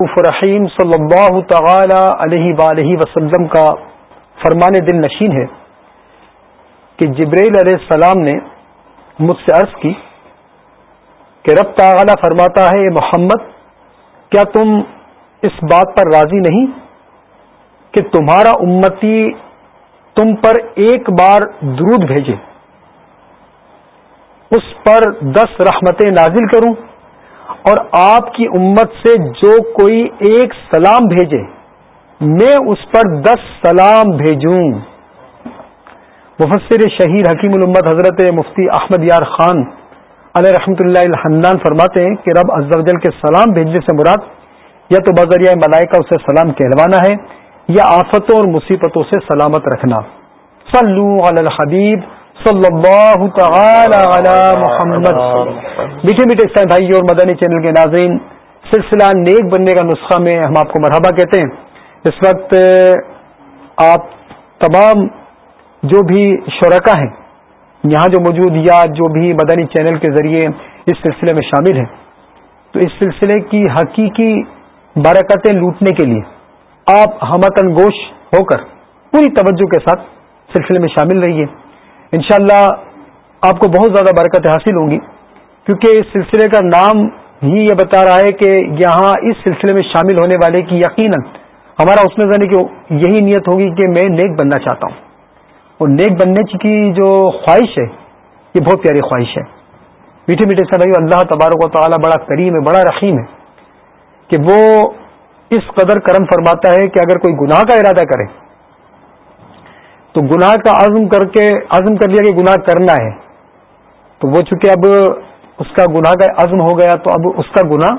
رحیم صلی اللہ تعالی علیہ وآلہ وسلم کا فرمان دل نشین ہے کہ جبریل علیہ السلام نے مجھ سے عرض کی کہ رب تعالی فرماتا ہے محمد، کیا تم اس بات پر راضی نہیں کہ تمہارا امتی تم پر ایک بار درود بھیجے؟ اس پر دس رحمتیں نازل کروں؟ اور آپ کی امت سے جو کوئی ایک سلام بھیجے، میں اس پر دس سلام بھیجوں۔ مفسر شہید حکیم الامت حضرت مفتی احمد یار خان علیہ رحمۃ اللہ الحمدان فرماتے ہیں کہ رب ازل کے سلام بھیجنے سے مراد یا تو بذریعہ ملائکہ اسے سلام کہلوانا ہے یا آفتوں اور مصیبتوں سے سلامت رکھنا۔ صلو علی الحبیب صلی اللہ تعالی علی محمد. میٹھے میٹھے اسلام بھائی اور مدنی چینل کے ناظرین، سلسلہ نیک بننے کا نسخہ میں ہم آپ کو مرحبا کہتے ہیں۔ اس وقت آپ تمام جو بھی شرکا ہیں، یہاں جو موجود یا جو بھی مدنی چینل کے ذریعے اس سلسلے میں شامل ہیں، تو اس سلسلے کی حقیقی برکتیں لوٹنے کے لیے آپ ہمتن گوش ہو کر پوری توجہ کے ساتھ سلسلے میں شامل رہیے۔ انشاءاللہ اللہ آپ کو بہت زیادہ برکت حاصل ہوں گی۔ کیونکہ اس سلسلے کا نام ہی یہ بتا رہا ہے کہ یہاں اس سلسلے میں شامل ہونے والے کی یقیناً ہمارا اس میں زنی کی یہی نیت ہوگی کہ میں نیک بننا چاہتا ہوں۔ اور نیک بننے کی جو خواہش ہے، یہ بہت پیاری خواہش ہے۔ میٹھے میٹھے سے بھائی اللہ تبارک و تعالیٰ بڑا کریم ہے، بڑا رحیم ہے کہ وہ اس قدر کرم فرماتا ہے کہ اگر کوئی گناہ کا ارادہ کرے تو گناہ کا عزم کر کے، عزم کر لیا کہ گناہ کرنا ہے، تو وہ چونکہ اب اس کا گناہ کا عزم ہو گیا تو اب اس کا گناہ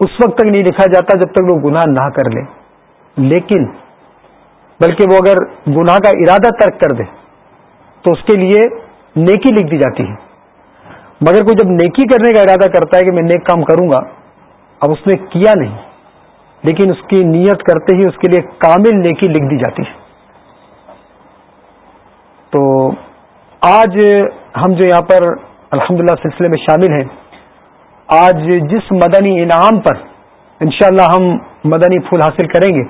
اس وقت تک نہیں لکھا جاتا جب تک وہ گناہ نہ کر لے۔ لیکن بلکہ وہ اگر گناہ کا ارادہ ترک کر دے، تو اس کے لیے نیکی لکھ دی جاتی ہے۔ مگر کوئی جب نیکی کرنے کا ارادہ کرتا ہے کہ میں نیک کام کروں گا، اب اس نے کیا نہیں، لیکن اس کی نیت کرتے ہی اس کے لیے کامل نیکی لکھ دی جاتی ہے۔ تو آج ہم جو یہاں پر الحمدللہ سلسلے میں شامل ہیں، آج جس مدنی انعام پر انشاءاللہ ہم مدنی پھول حاصل کریں گے،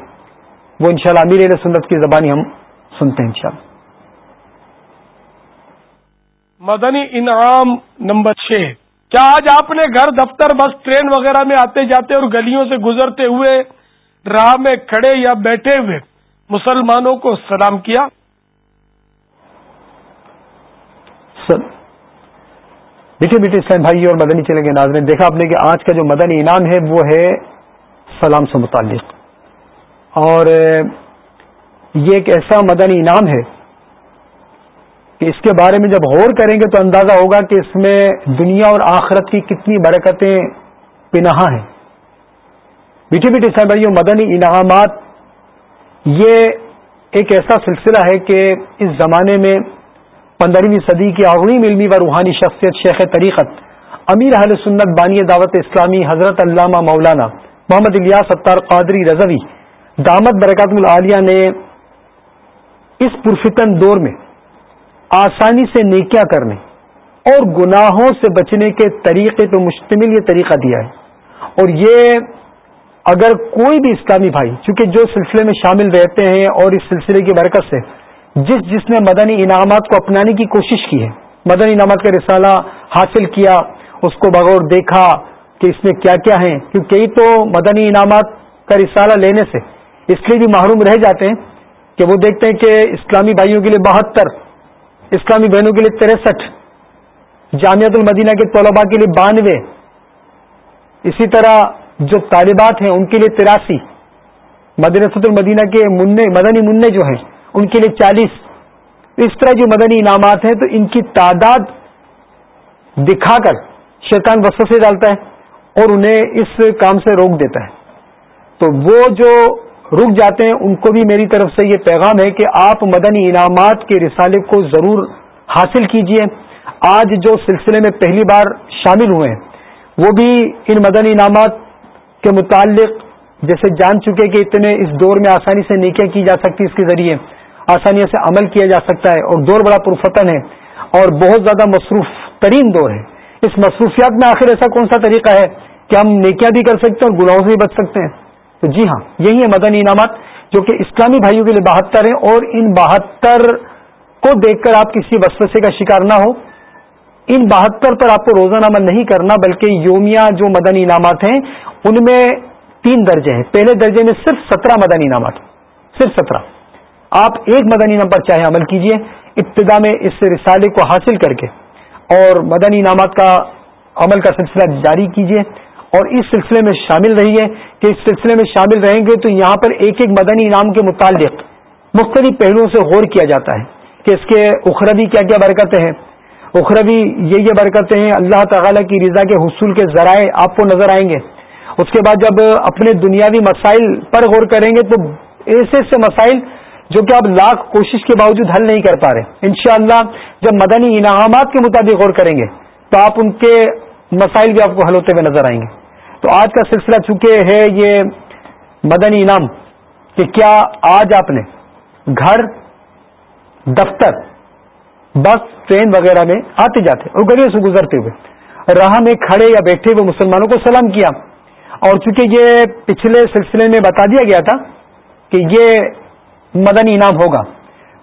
وہ انشاءاللہ امیر علیہ سنت کی زبانی ہم سنتے ہیں انشاءاللہ۔ مدنی انعام نمبر چھ۔ کیا آج آپ نے گھر، دفتر، بس، ٹرین وغیرہ میں آتے جاتے اور گلیوں سے گزرتے ہوئے، راہ میں کھڑے یا بیٹھے ہوئے مسلمانوں کو سلام کیا؟ دیکھیے بیٹے اسلام بھائی اور مدنی چلیں گے، ناظرین، دیکھا آپ نے کہ آج کا جو مدنی انعام ہے وہ ہے سلام سے متعلق۔ اور یہ ایک ایسا مدنی انعام ہے کہ اس کے بارے میں جب غور کریں گے تو اندازہ ہوگا کہ اس میں دنیا اور آخرت کی کتنی برکتیں پناہ ہیں۔ میٹھے میٹھے اسلام بھائی مدنی انعامات، یہ ایک ایسا سلسلہ ہے کہ اس زمانے میں پندرہویں صدی کی عظیم علمی و روحانی شخصیت شیخ طریقت، امیر اہل سنت بانی دعوت اسلامی حضرت علامہ مولانا محمد الیاس ستار قادری رضوی، دامت برکات العالیہ نے اس پرفتن دور میں آسانی سے نیکیاں کرنے اور گناہوں سے بچنے کے طریقے پہ مشتمل یہ طریقہ دیا ہے۔ اور یہ اگر کوئی بھی اسلامی بھائی، چونکہ جو سلسلے میں شامل رہتے ہیں اور اس سلسلے کی برکت سے جس جس نے مدنی انعامات کو اپنانے کی کوشش کی ہے، مدنی انعامات کا رسالہ حاصل کیا، اس کو بغور دیکھا کہ اس میں کیا کیا ہیں، کیونکہ کئی تو مدنی انعامات کا رسالہ لینے سے اس لیے بھی محروم رہ جاتے ہیں کہ وہ دیکھتے ہیں کہ اسلامی بھائیوں کے لیے بہتر، اسلامی بہنوں کے لیے تریسٹھ جامعت المدینہ کے طلباء کے لیے بانوے، اسی طرح جو طالبات ہیں ان کے لیے تراسی مدرسۃ المدینہ کے منع، مدنی منع جو ہیں ان کے لیے چالیس۔ اس طرح جو مدنی انعامات ہیں تو ان کی تعداد دکھا کر شیطان وسط سے ڈالتا ہے اور انہیں اس کام سے روک دیتا ہے۔ تو وہ جو رک جاتے ہیں، ان کو بھی میری طرف سے یہ پیغام ہے کہ آپ مدنی انعامات کے رسالے کو ضرور حاصل کیجیے۔ آج جو سلسلے میں پہلی بار شامل ہوئے ہیں، وہ بھی ان مدنی انعامات کے متعلق۔ جیسے جان چکے کہ اتنے اس دور میں آسانی سے نیکیاں کی جا سکتی اس کے ذریعے۔ آسانی سے عمل کیا جا سکتا ہے اور دور بڑا پرفتن ہے اور بہت زیادہ مصروف ترین دور ہے۔ اس مصروفیات میں آخر ایسا کون سا طریقہ ہے کیا ہم نیکیاں بھی کر سکتے ہیں اور گناہوں سے بھی بچ سکتے ہیں؟ تو جی ہاں یہی ہے مدنی انعامات جو کہ اسلامی بھائیوں کے لیے بہتر ہیں اور ان بہتر کو دیکھ کر آپ کسی وسوسے کا شکار نہ ہو۔ ان بہتر پر آپ کو روزانہ عمل نہیں کرنا، بلکہ یومیہ جو مدنی انعامات ہیں، ان میں تین درجے ہیں۔ پہلے درجے میں صرف سترہ مدنی انعامات، صرف سترہ۔ آپ ایک مدنی انعام پر چاہے عمل کیجیے، ابتدا میں اس رسالے کو حاصل کر کے اور مدنی انعامات کا عمل کا سلسلہ جاری کیجیے اور اس سلسلے میں شامل رہیے کہ اس سلسلے میں شامل رہیں گے تو یہاں پر ایک ایک مدنی انعام کے متعلق مختلف پہلوؤں سے غور کیا جاتا ہے کہ اس کے اخروی کیا کیا برکتیں ہیں۔ اخروی یہ یہ برکتیں ہیں، اللہ تعالی کی رضا کے حصول کے ذرائع آپ کو نظر آئیں گے۔ اس کے بعد جب اپنے دنیاوی مسائل پر غور کریں گے تو ایسے ایسے مسائل جو کہ آپ لاکھ کوشش کے باوجود حل نہیں کر پا رہے۔ انشاءاللہ جب مدنی انعامات کے مطابق غور کریں گے تو آپ ان کے مسائل بھی آپ کو حل ہوتے ہوئے نظر آئیں گے۔ تو آج کا سلسلہ چونکہ ہے یہ مدنی انعام کہ کیا آج آپ نے گھر، دفتر، بس، ٹرین وغیرہ میں آتے جاتے اور گلیوں سے گزرتے ہوئے راہ میں کھڑے یا بیٹھے ہوئے مسلمانوں کو سلام کیا۔ اور چونکہ یہ پچھلے سلسلے میں بتا دیا گیا تھا کہ یہ مدنی انعام ہوگا۔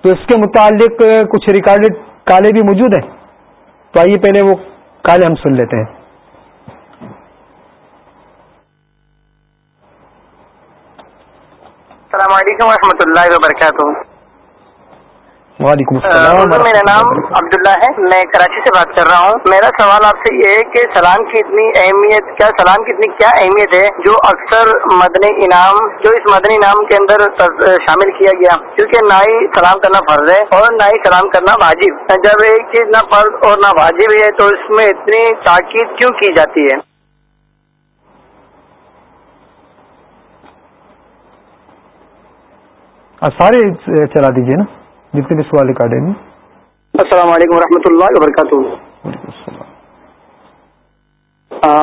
تو اس کے متعلق کچھ ریکارڈڈ کالے بھی موجود ہیں۔ تو آئیے پہلے وہ کالے ہم سن لیتے ہیں۔ السلام علیکم ورحمۃ اللہ وبرکاتہ۔ وعلیکم السلام میرا نام عبداللہ ہے میں کراچی سے بات کر رہا ہوں۔ میرا سوال آپ سے یہ ہے کہ سلام کی اتنی اہمیت کیا سلام کی اتنی کیا اہمیت ہے جو اکثر مدنی انعام جو اس مدنی انعام کے اندر شامل کیا گیا؟ کیونکہ نہ ہی سلام کرنا فرض ہے اور نہ ہی سلام کرنا واجب۔ جب ایک چیز نہ فرض اور نہ واجب ہے تو اس میں اتنی تاکید کیوں کی جاتی ہے؟ سارے چلا دیجیے نا۔ جتنے بھی سوال ریکارڈ ہیں۔ السلام علیکم و اللہ وبرکاتہ۔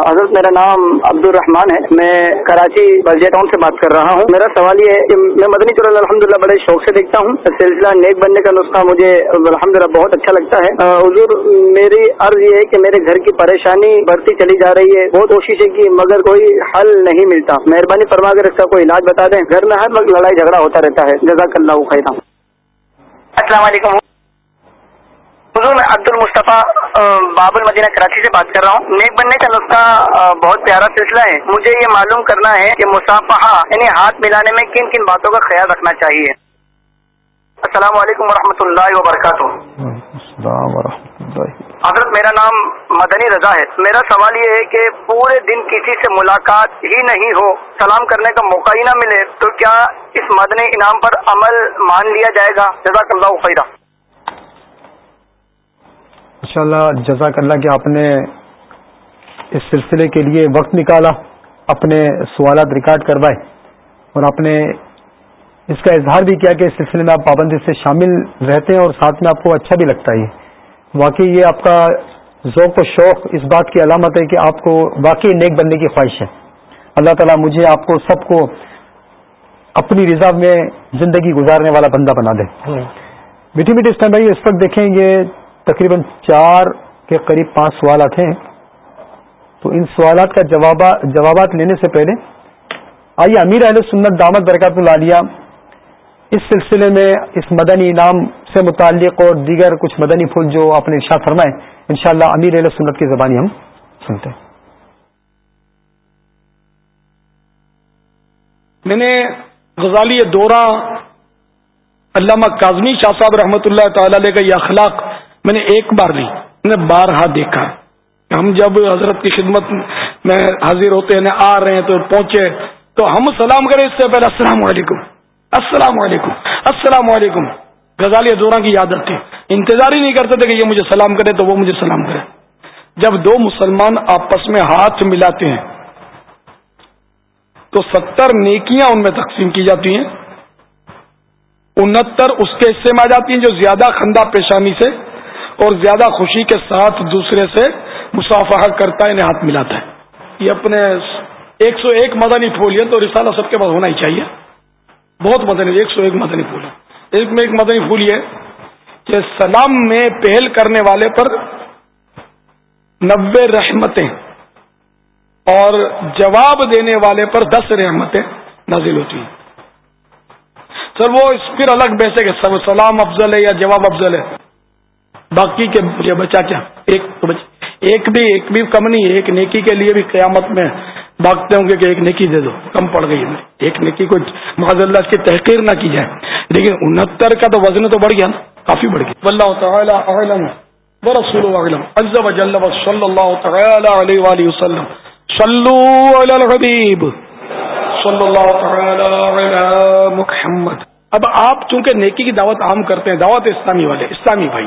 حضرت میرا نام عبد الرحمان ہے۔ میں کراچی برجے ٹاؤن سے بات کر رہا ہوں۔ میرا سوال یہ ہے کہ میں مدنی چور الحمد للہ بڑے شوق سے دیکھتا ہوں۔ سلسلہ نیک بننے کا نسخہ مجھے الحمد للہ بہت اچھا لگتا ہے۔ حضور میری عرض یہ ہے کہ میرے گھر کی پریشانی بڑھتی چلی جا رہی ہے۔ بہت کوششیں کی مگر کوئی حل نہیں ملتا۔ مہربانی فرما کر اس کا کوئی علاج بتا دیں۔ گھر میں ہر وقت لڑائی جھگڑا ہوتا رہتا ہے۔ جزاک اللہ خیر السلام علیکم۔ حضور، میں عبد المصطفیٰ باب المدینہ کراچی سے بات کر رہا ہوں۔ نیک بننے کا نسخہ بہت پیارا سلسلہ ہے۔ مجھے یہ معلوم کرنا ہے کہ مصافحہ یعنی ہاتھ ملانے میں کن کن باتوں کا خیال رکھنا چاہیے۔ السلام علیکم ورحمۃ اللہ وبرکاتہ۔ حضرت میرا نام مدنی رضا ہے۔ میرا سوال یہ ہے کہ پورے دن کسی سے ملاقات ہی نہیں ہو، سلام کرنے کا موقع ہی نہ ملے، تو کیا اس مدنی انعام پر عمل مان لیا جائے گا؟ جزاک اللہ خیرہ انشاءاللہ جزاک اللہ کہ آپ نے اس سلسلے کے لیے وقت نکالا، اپنے سوالات ریکارڈ کروائے، اور آپ نے اس کا اظہار بھی کیا کہ اس سلسلے میں آپ پابندی سے شامل رہتے ہیں، اور ساتھ میں آپ کو اچھا بھی لگتا ہے۔ واقعی یہ آپ کا ذوق و شوق اس بات کی علامت ہے کہ آپ کو واقعی نیک بننے کی خواہش ہے۔ اللہ تعالیٰ مجھے آپ کو سب کو اپنی رضا میں زندگی گزارنے والا بندہ بنا دے۔ میٹھی میٹھی اس ٹائم بھائی اس وقت دیکھیں یہ تقریباً چار کے قریب پانچ سوالات ہیں۔ تو ان سوالات کا جوابات لینے سے پہلے آئیے امیر اہل سنت دامت برکات العالیہ اس سلسلے میں اس مدنی انعام سے متعلق اور دیگر کچھ مدنی پھول جو آپ نے ارشاد فرمائے، انشاءاللہ امیر اہل سنت کی زبانی ہم سنتے ہیں۔ میں نے غزالی دورہ علامہ کاظمی شاہ صاحب رحمۃ اللہ تعالی کا یہ اخلاق میں نے ایک بار لی میں نے بارہا دیکھا۔ ہم جب حضرت کی خدمت میں حاضر ہوتے ہیں، آ رہے ہیں تو پہنچے، تو ہم سلام کریں اس سے پہلے السلام علیکم السلام علیکم السلام علیکم۔ غزالی دورہ کی عادت تھی انتظار ہی نہیں کرتے تھے کہ یہ مجھے سلام کرے تو وہ مجھے سلام کرے جب دو مسلمان آپس میں ہاتھ ملاتے ہیں، تو ستر نیکیاں ان میں تقسیم کی جاتی ہیں۔ انہتر اس کے حصے میں آ جاتی ہیں جو زیادہ خندہ پیشانی سے اور زیادہ خوشی کے ساتھ دوسرے سے مسافہ کرتا ہے، انہیں ہاتھ ملاتا ہے۔ یہ اپنے ایک سو ایک مدنی پھول ہے تو رسالہ سب کے پاس ہونا ہی چاہیے۔ بہت مدنی، ایک سو ایک مدنی پھول ہے ایک میں ایک مدنی پھول یہ کہ سلام میں پہل کرنے والے پر نبے رحمتیں اور جواب دینے والے پر دس رحمتیں نازل ہوتی ہیں۔ سر، وہ اس پھر الگ بیسے کہ سلام افضل ہے یا جواب افضل ہے۔ باقی کے بچا کیا؟ ایک ایک بھی ایک بھی کم نہیں، ایک نیکی کے لیے بھی قیامت میں بھاگتے ہوں گے کہ ایک نیکی دے دو کم پڑ گئی ہے۔ ایک نیکی کو معذ اللہ کی تحقیر نہ کی جائے۔ لیکن انہتر کا تو وزن تو بڑھ گیا نا کافی بڑھ گیا۔ اللہ تعالیٰ ورسول عز وجل صلی اللہ تعالی علیہ وآلہ وسلم۔ صلو علی الحبیب۔ صلی اللہ تعالی علی محمد۔ اب آپ چونکہ نیکی کی دعوت عام کرتے ہیں دعوت اسلامی والے اسلامی بھائی۔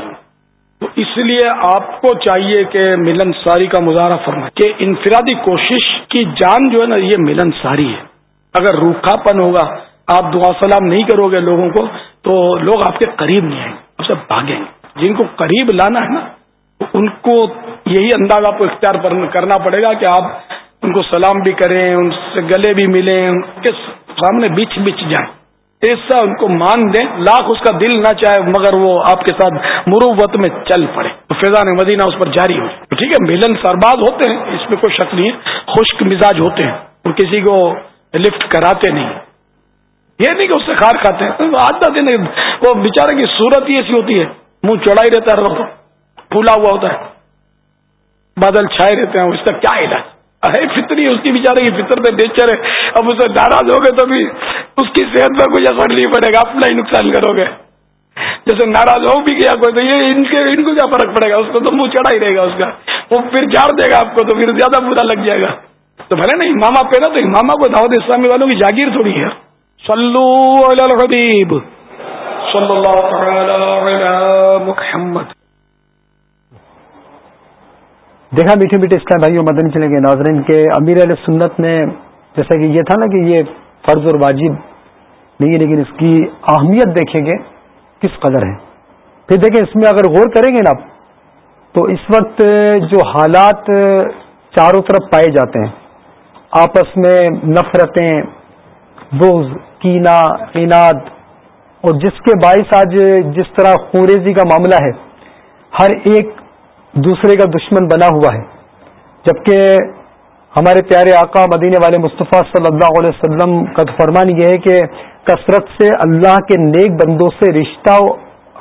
اس لیے آپ کو چاہیے کہ ملن ساری کا مظاہرہ فرمائے کہ انفرادی کوشش کی جان جو ہے نا، یہ ملن ساری ہے۔ اگر روکھا پن ہوگا، آپ دعا سلام نہیں کرو گے لوگوں کو، تو لوگ آپ کے قریب نہیں آئیں گے سب بھاگیں گے۔ جن کو قریب لانا ہے نا، ان کو یہی انداز آپ کو اختیار کرنا پڑے گا کہ آپ ان کو سلام بھی کریں، ان سے گلے بھی ملیں، ان کے سامنے بچ بچ جائیں۔ ایسا ان کو مان دیں، لاکھ اس کا دل نہ چاہے، مگر وہ آپ کے ساتھ مروت میں چل پڑے۔ تو فیضان مدینہ اس پر جاری ہو ٹھیک ہے، ملن سرباز ہوتے ہیں، اس میں کوئی شک نہیں ہے، خشک مزاج ہوتے ہیں۔ وہ کسی کو لفٹ کراتے نہیں۔ یہ نہیں کہ اس سے کھار کھاتے ہیں آتا دن وہ بیچارے کی صورت ہی ایسی ہوتی ہے۔ منہ چڑھائی رہتا ہے، پھولا ہوا ہوتا ہے، بادل چھائے رہتے ہیں، اس کا کیا علاج؟ ہے، فطری اس کی بیچارے کی فطر میں نیچر ہے۔ اب اسے ناراض ہوگے تو بھی اس کی صحت میں کچھ اثر نہیں پڑے گا، اپنا ہی نقصان کرو گے۔ جیسے ناراض ہو بھی گیا کوئی تو یہ ان کے ان کو کیا فرق پڑے گا؟ اس کو تو منہ چڑھا ہی رہے گا اس کا۔ وہ پھر جھاڑ دے گا آپ کو تو پھر زیادہ برا لگ جائے گا۔ تو بھلے نہیں، ماما پہ نا تو ماما کو دعوت اسلامی والوں کی جاگیر تھوڑی ہے۔ صلو علی الحبیب۔ صلی اللہ علی محمد۔ دیکھا میٹھے میٹھے اسلام بھائیوں مدن چلیں گے ناظرین کے امیر علیہ سنت میں جیسا کہ یہ تھا نا کہ یہ فرض اور واجب نہیں ہے، لیکن اس کی اہمیت دیکھیں گے کس قدر ہے۔ پھر دیکھیں اس میں اگر غور کریں گے نا تو اس وقت جو حالات چاروں طرف پائے جاتے ہیں، آپس میں نفرتیں بوز کینا اناد اور جس کے باعث آج جس طرح خوریزی کا معاملہ ہے، ہر ایک دوسرے کا دشمن بنا ہوا ہے۔ جبکہ ہمارے پیارے آقا مدینے والے مصطفیٰ صلی اللہ علیہ وسلم کا فرمان یہ ہے کہ کثرت سے اللہ کے نیک بندوں سے رشتہ و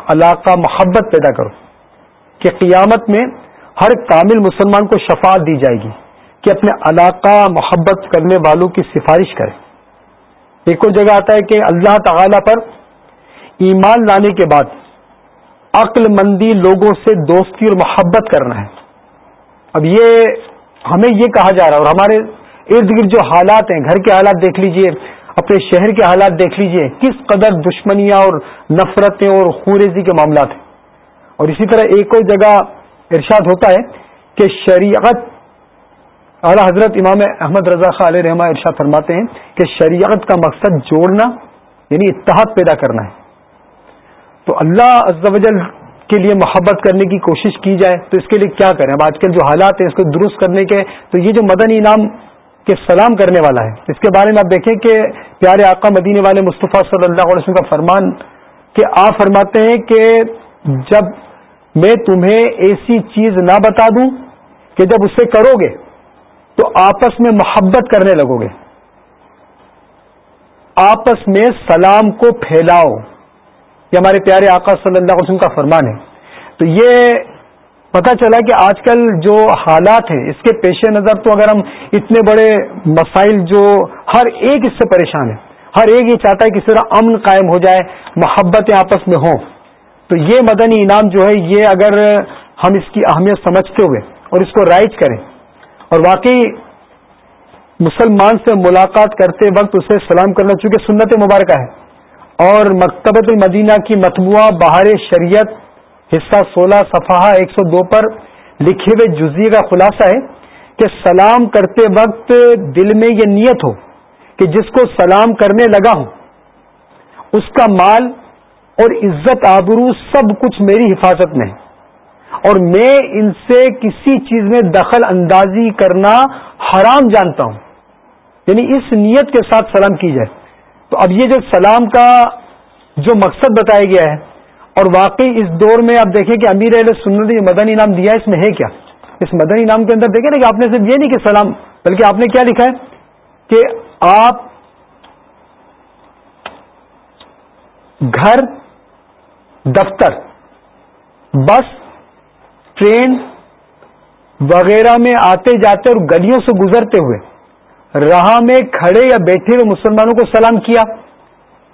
علاقہ محبت پیدا کرو کہ قیامت میں ہر کامل مسلمان کو شفاعت دی جائے گی کہ اپنے علاقہ محبت کرنے والوں کی سفارش کرے۔ ایک اور جگہ آتا ہے کہ اللہ تعالی پر ایمان لانے کے بعد عقل مندی لوگوں سے دوستی اور محبت کرنا ہے۔ اب یہ ہمیں یہ کہا جا رہا ہے اور ہمارے ارد گرد جو حالات ہیں، گھر کے حالات دیکھ لیجیے، اپنے شہر کے حالات دیکھ لیجیے، کس قدر دشمنیاں اور نفرتیں اور خوریزی کے معاملات ہیں۔ اور اسی طرح ایک اور جگہ ارشاد ہوتا ہے کہ شریعت، اعلی حضرت امام احمد رضا خان علیہ رحمٰ ارشاد فرماتے ہیں کہ شریعت کا مقصد جوڑنا یعنی اتحاد پیدا کرنا ہے۔ تو اللہ عز و جل کے لیے محبت کرنے کی کوشش کی جائے تو اس کے لیے کیا کریں؟ اب آج کل جو حالات ہیں اس کو درست کرنے کے، تو یہ جو مدن انعام کے سلام کرنے والا ہے، اس کے بارے میں آپ دیکھیں کہ پیارے آقا مدینے والے مصطفیٰ صلی اللہ علیہ وسلم کا فرمان کہ آپ فرماتے ہیں کہ جب میں تمہیں ایسی چیز نہ بتا دوں کہ جب اسے کرو گے تو آپس میں محبت کرنے لگو گے۔ آپس میں سلام کو پھیلاؤ۔ یہ ہمارے پیارے آقا صلی اللہ علیہ وسلم کا فرمان ہے۔ تو یہ پتہ چلا کہ آج کل جو حالات ہیں، اس کے پیش نظر تو اگر ہم اتنے بڑے مسائل جو ہر ایک اس سے پریشان ہے ہر ایک یہ چاہتا ہے کہ طرح امن قائم ہو جائے، محبتیں آپس میں ہوں۔ تو یہ مدنی انعام جو ہے، یہ اگر ہم اس کی اہمیت سمجھتے ہوئے اور اس کو رائج کریں۔ اور واقعی مسلمان سے ملاقات کرتے وقت اسے سلام کرنا چونکہ سنت مبارکہ ہے۔ اور مکتبۃ المدینہ کی مطبوعہ بہار شریعت حصہ سولہ صفحہ ایک سو دو پر لکھے ہوئے جزیے کا خلاصہ ہے کہ سلام کرتے وقت دل میں یہ نیت ہو کہ جس کو سلام کرنے لگا ہوں، اس کا مال اور عزت آبرو سب کچھ میری حفاظت میں ہے۔ اور میں ان سے کسی چیز میں دخل اندازی کرنا حرام جانتا ہوں۔ یعنی اس نیت کے ساتھ سلام کی جائے۔ تو اب یہ جو سلام کا جو مقصد بتایا گیا ہے، اور واقعی اس دور میں آپ دیکھیں کہ امیر علیہ سنت نے مدنی انعام دیا اس میں ہے کیا؟ اس مدنی انعام کے اندر دیکھیں نا کہ آپ نے صرف یہ نہیں کہ سلام، بلکہ آپ نے کیا لکھا ہے؟ کہ آپ گھر، دفتر، بس، ٹرین وغیرہ میں آتے جاتے اور گلیوں سے گزرتے ہوئے راہ میں کھڑے یا بیٹھے ہوئے مسلمانوں کو سلام کیا۔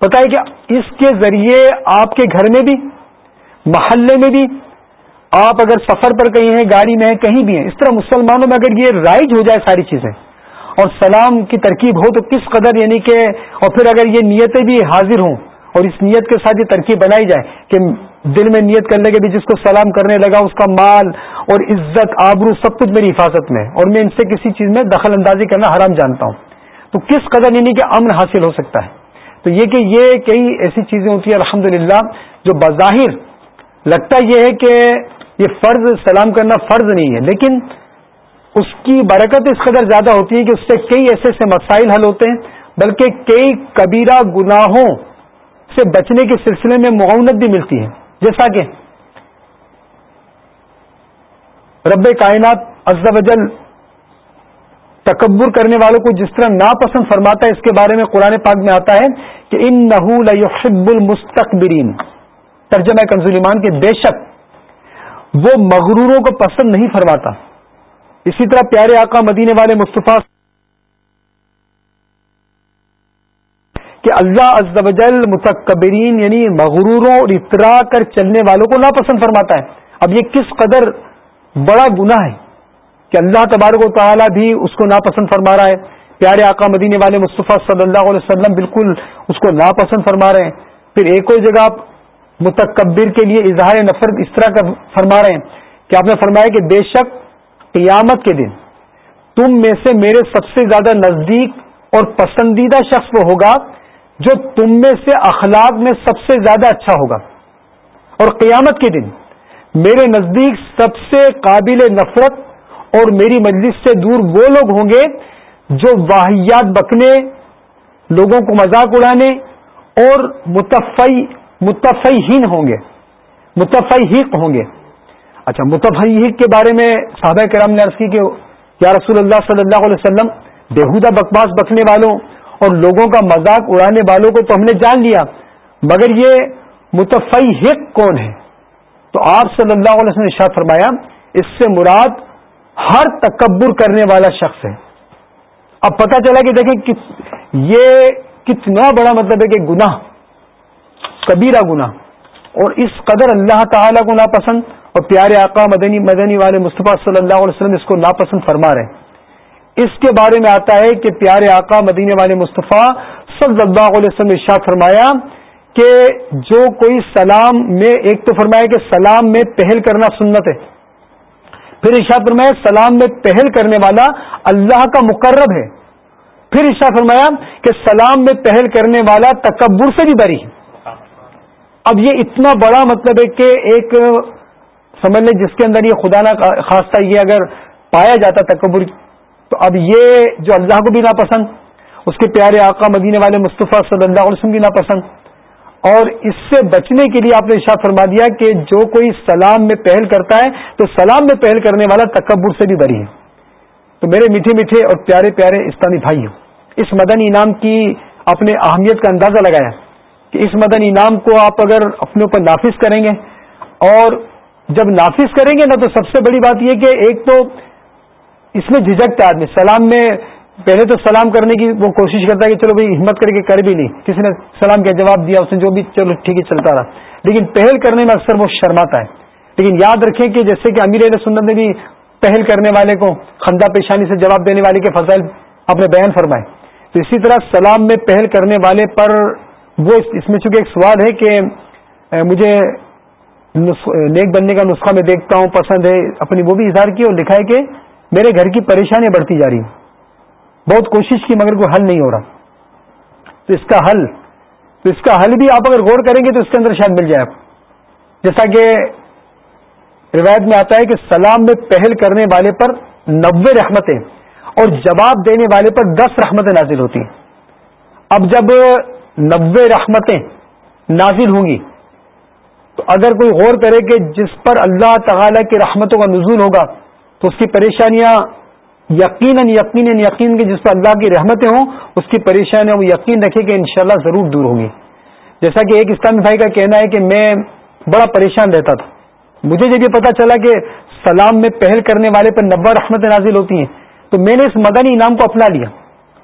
پتا ہے کہ اس کے ذریعے آپ کے گھر میں بھی، محلے میں بھی، آپ اگر سفر پر کہیں ہیں، گاڑی میں ہیں، کہیں بھی ہیں، اس طرح مسلمانوں میں اگر یہ رائج ہو جائے ساری چیزیں اور سلام کی ترکیب ہو تو کس قدر یعنی کہ اور پھر اگر یہ نیتیں بھی حاضر ہوں اور اس نیت کے ساتھ یہ ترکیب بنائی جائے کہ دل میں نیت کرنے کے بھی جس کو سلام کرنے لگا، اس کا مال اور عزت، آبرو سب کچھ میری حفاظت میں اور میں ان سے کسی چیز میں دخل اندازی کرنا حرام جانتا ہوں۔ تو کس قدر یعنی کہ امن حاصل ہو سکتا ہے؟ تو یہ کہ یہ کئی ایسی چیزیں ہوتی ہیں الحمد جو بظاہر لگتا یہ ہے کہ یہ فرض، سلام کرنا فرض نہیں ہے، لیکن اس کی برکت اس قدر زیادہ ہوتی ہے کہ اس سے کئی ایسے ایسے مسائل حل ہوتے ہیں، بلکہ کئی کبیرہ گناہوں سے بچنے کے سلسلے میں معاونت بھی ملتی ہے۔ جیسا کہ رب کائنات وجل تکبر کرنے والوں کو جس طرح ناپسند فرماتا ہے، اس کے بارے میں قرآن پاک میں آتا ہے کہ ان نحب المستقبرین۔ ترجمہ کنزولیمان کے بے شک وہ مغروروں کو پسند نہیں فرماتا۔ اسی طرح پیارے آقا مدینے والے مصطفیٰ کہ اللہ از وجل متکبرین یعنی مغروروں اور اترا کر چلنے والوں کو ناپسند فرماتا ہے۔ اب یہ کس قدر بڑا گناہ ہے کہ اللہ تبارک و تعالیٰ بھی اس کو ناپسند فرما رہا ہے۔ پیارے آقا مدینے والے مصطفیٰ صلی اللہ علیہ وسلم بالکل اس کو ناپسند فرما رہے ہیں۔ پھر ایک اور جگہ آپ متکبر کے لیے اظہار نفرت اس طرح کا فرما رہے ہیں کہ آپ نے فرمایا کہ بے شک قیامت کے دن تم میں سے میرے سب سے زیادہ نزدیک اور پسندیدہ شخص وہ ہوگا جو تم میں سے اخلاق میں سب سے زیادہ اچھا ہوگا۔ اور قیامت کے دن میرے نزدیک سب سے قابل نفرت اور میری مجلس سے دور وہ لوگ ہوں گے جو واحیات بکنے، لوگوں کو مذاق اڑانے اور متفعی متفعین ہوں گے متفعق ہوں گے۔ اچھا متفعق کے بارے میں صحابہ کرام نے عرض کی کہ یا رسول اللہ صلی اللہ علیہ وسلم بےحدہ بکواس بکنے والوں اور لوگوں کا مذاق اڑانے والوں کو تو ہم نے جان لیا، مگر یہ متفعی کون ہے؟ تو آپ صلی اللہ علیہ وسلم نے شاہ فرمایا، اس سے مراد ہر تکبر کرنے والا شخص ہے۔ اب پتہ چلا کہ دیکھیں یہ کتنا بڑا مطلب ہے کہ گناہ، کبیرہ گناہ۔ اور اس قدر اللہ تعالی کو ناپسند اور پیارے آقا مدنی مدنی والے مصطفیٰ صلی اللہ علیہ وسلم اس کو ناپسند فرما رہے ہیں۔ اس کے بارے میں آتا ہے کہ پیارے آقا مدینے والے مصطفیٰ صلی اللہ علیہ وسلم نے ارشاد فرمایا کہ جو کوئی سلام میں، ایک تو فرمایا کہ سلام میں پہل کرنا سنت ہے۔ پھر ارشاد فرمایا سلام میں پہل کرنے والا اللہ کا مقرب ہے۔ پھر ارشاد فرمایا کہ سلام میں پہل کرنے والا تکبر سے بھی بری ہے۔ اب یہ اتنا بڑا مطلب ہے کہ ایک، سمجھ لیں جس کے اندر یہ خدا نہ خاصہ یہ اگر پایا جاتا تکبر، تو اب یہ جو اللہ کو بھی ناپسند، اس کے پیارے آقا مدینے والے مصطفیٰ صلی اللہ علیہ وسلم بھی ناپسند۔ اور اس سے بچنے کے لیے آپ نے ارشاد فرما دیا کہ جو کوئی سلام میں پہل کرتا ہے، تو سلام میں پہل کرنے والا تکبر سے بھی بری ہے۔ تو میرے میٹھے میٹھے اور پیارے پیارے اسلامی بھائی اس مدن انعام کی اپنے اہمیت کا اندازہ لگایا کہ اس مدن انعام کو آپ اگر اپنے اوپر نافذ کریں گے، اور جب نافذ کریں گے نا، تو سب سے بڑی بات یہ کہ ایک تو اس میں جھجکتا آدمی، سلام میں پہلے تو سلام کرنے کی وہ کوشش کرتا ہے کہ چلو بھائی ہمت کر کے کر بھی نہیں۔ کسی نے سلام کا جواب دیا، اس نے جو بھی، چلو ٹھیک ہے، چلتا رہا۔ لیکن پہل کرنے میں اکثر وہ شرماتا ہے۔ لیکن یاد رکھیں کہ جیسے کہ امیر علیہ سنت نے بھی پہل کرنے والے کو خندہ پیشانی سے جواب دینے والے کے فضائل اپنے بیان فرمائے۔ تو اسی طرح سلام میں پہل کرنے والے پر وہ اس میں چونکہ ایک سوال ہے کہ مجھے نیک بننے کا نسخہ میں دیکھتا ہوں، پسند ہے، اپنی وہ بھی اظہار کی اور لکھا ہے کہ میرے گھر کی پریشانیاں بڑھتی جا رہی ہیں۔ بہت کوشش کی مگر کوئی حل نہیں ہو رہا۔ تو اس کا حل، تو اس کا حل بھی آپ اگر غور کریں گے تو اس کے اندر شاید مل جائے۔ آپ جیسا کہ روایت میں آتا ہے کہ سلام میں پہل کرنے والے پر نبے رحمتیں اور جواب دینے والے پر دس رحمتیں نازل ہوتی ہیں۔ اب جب نبے رحمتیں نازل ہوں گی، تو اگر کوئی غور کرے کہ جس پر اللہ تعالی کی رحمتوں کا نزول ہوگا، تو اس کی پریشانیاں یقیناً یقیناً یقین کہ جس پر اللہ کی رحمتیں ہوں، اس کی پریشانی وہ یقین رکھے کہ انشاءاللہ ضرور دور ہوگی۔ جیسا کہ ایک اسلامی بھائی کا کہنا ہے کہ میں بڑا پریشان رہتا تھا۔ مجھے جب یہ پتا چلا کہ سلام میں پہل کرنے والے پر نبا رحمت نازل ہوتی ہیں، تو میں نے اس مدنی انعام کو اپنا لیا۔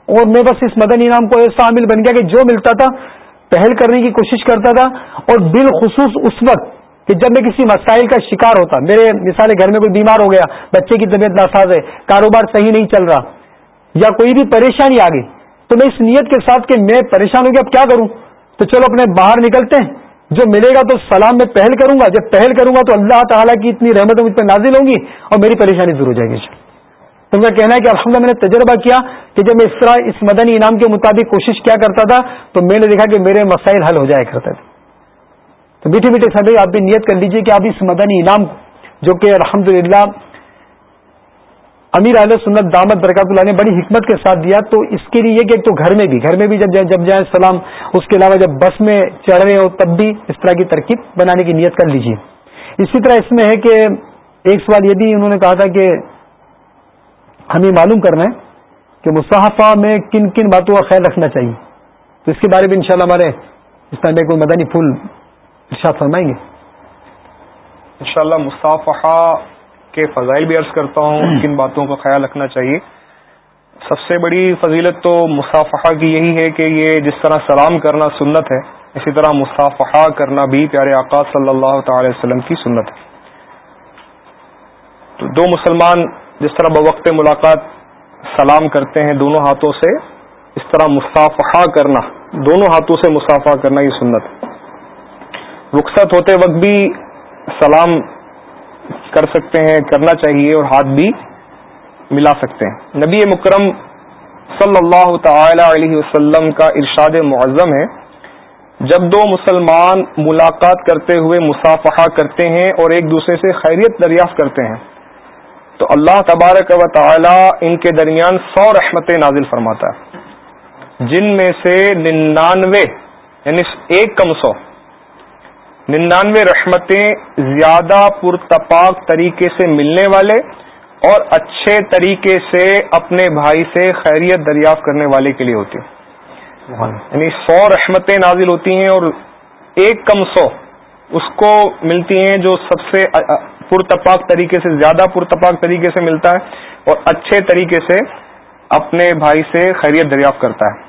اور میں بس اس مدنی انعام کو ایسا عامل بن گیا کہ جو ملتا تھا، پہل کرنے کی کوشش کرتا تھا، اور بالخصوص اس وقت کہ جب میں کسی مسائل کا شکار ہوتا، میرے مثال گھر میں کوئی بیمار ہو گیا، بچے کی طبیعت ناساز ہے، کاروبار صحیح نہیں چل رہا، یا کوئی بھی پریشانی آ گئی، تو میں اس نیت کے ساتھ کہ میں پریشان ہو گیا، اب کیا کروں؟ تو چلو اپنے باہر نکلتے ہیں۔ جو ملے گا تو سلام میں پہل کروں گا، جب پہل کروں گا تو اللہ تعالیٰ کی اتنی رحمت مجھ پہ نازل ہوں گی اور میری پریشانی دور ہو جائے گی۔ تو میرا کہنا ہے کہ الحمد میں نے تجربہ کیا کہ جب میں اس طرح اس مدنی انعام کے مطابق کوشش کیا کرتا تھا، تو میں نے دیکھا کہ میرے مسائل حل ہو جایا کرتے تھے۔ میٹھے میٹھے سبھی آپ بھی نیت کر لیجیے کہ آپ اس مدنی انعام جو کہ الحمد للہ امیر علیہ سنت دامت برکات اللہ نے بڑی حکمت کے ساتھ دیا۔ تو اس کے لیے یہ کہ ایک تو گھر میں بھی، گھر میں بھی جب جائیں جب جائیں سلام، اس کے علاوہ جب بس میں چڑھ رہے ہو تب بھی اس طرح کی ترکیب بنانے کی نیت کر لیجیے۔ اسی طرح اس میں ہے کہ ایک سوال یہ بھی انہوں نے کہا تھا کہ ہمیں معلوم کرنا ہے کہ مصحفہ میں کن کن باتوں کا خیال رکھنا چاہیے۔ تو اس کے بارے میں انشاءاللہ ہمارے اس طرح میں کوئی مدنی پھول ارشاد فرمائیں گے۔ انشاءاللہ مصافحہ کے فضائل بھی عرض کرتا ہوں کن باتوں کا خیال رکھنا چاہیے۔ سب سے بڑی فضیلت تو مصافحہ کی یہی ہے کہ یہ جس طرح سلام کرنا سنت ہے اسی طرح مصافحہ کرنا بھی پیارے آقا صلی اللہ تعالی وسلم کی سنت ہے۔ تو دو مسلمان جس طرح بوقت ملاقات سلام کرتے ہیں دونوں ہاتھوں سے اس طرح مصافحہ کرنا دونوں ہاتھوں سے مسافہ کرنا یہ سنت ہے۔ رخصت ہوتے وقت بھی سلام کر سکتے ہیں، کرنا چاہیے اور ہاتھ بھی ملا سکتے ہیں۔ نبی مکرم صلی اللہ تعالی علیہ وسلم کا ارشاد معظم ہے۔ جب دو مسلمان ملاقات کرتے ہوئے مسافہ کرتے ہیں اور ایک دوسرے سے خیریت دریافت کرتے ہیں، تو اللہ تبارک و تعالی ان کے درمیان سو رحمتیں نازل فرماتا ہے۔ جن میں سے ننانوے یعنی ایک کم سو ننانوے رحمتیں زیادہ پرتپاک طریقے سے ملنے والے اور اچھے طریقے سے اپنے بھائی سے خیریت دریافت کرنے والے کے لیے ہوتی ہیں۔ یعنی سو رحمتیں نازل ہوتی ہیں اور ایک کم سو اس کو ملتی ہیں جو سب سے پرتپاک طریقے سے، زیادہ پرتپاک طریقے سے ملتا ہے اور اچھے طریقے سے اپنے بھائی سے خیریت دریافت کرتا ہے۔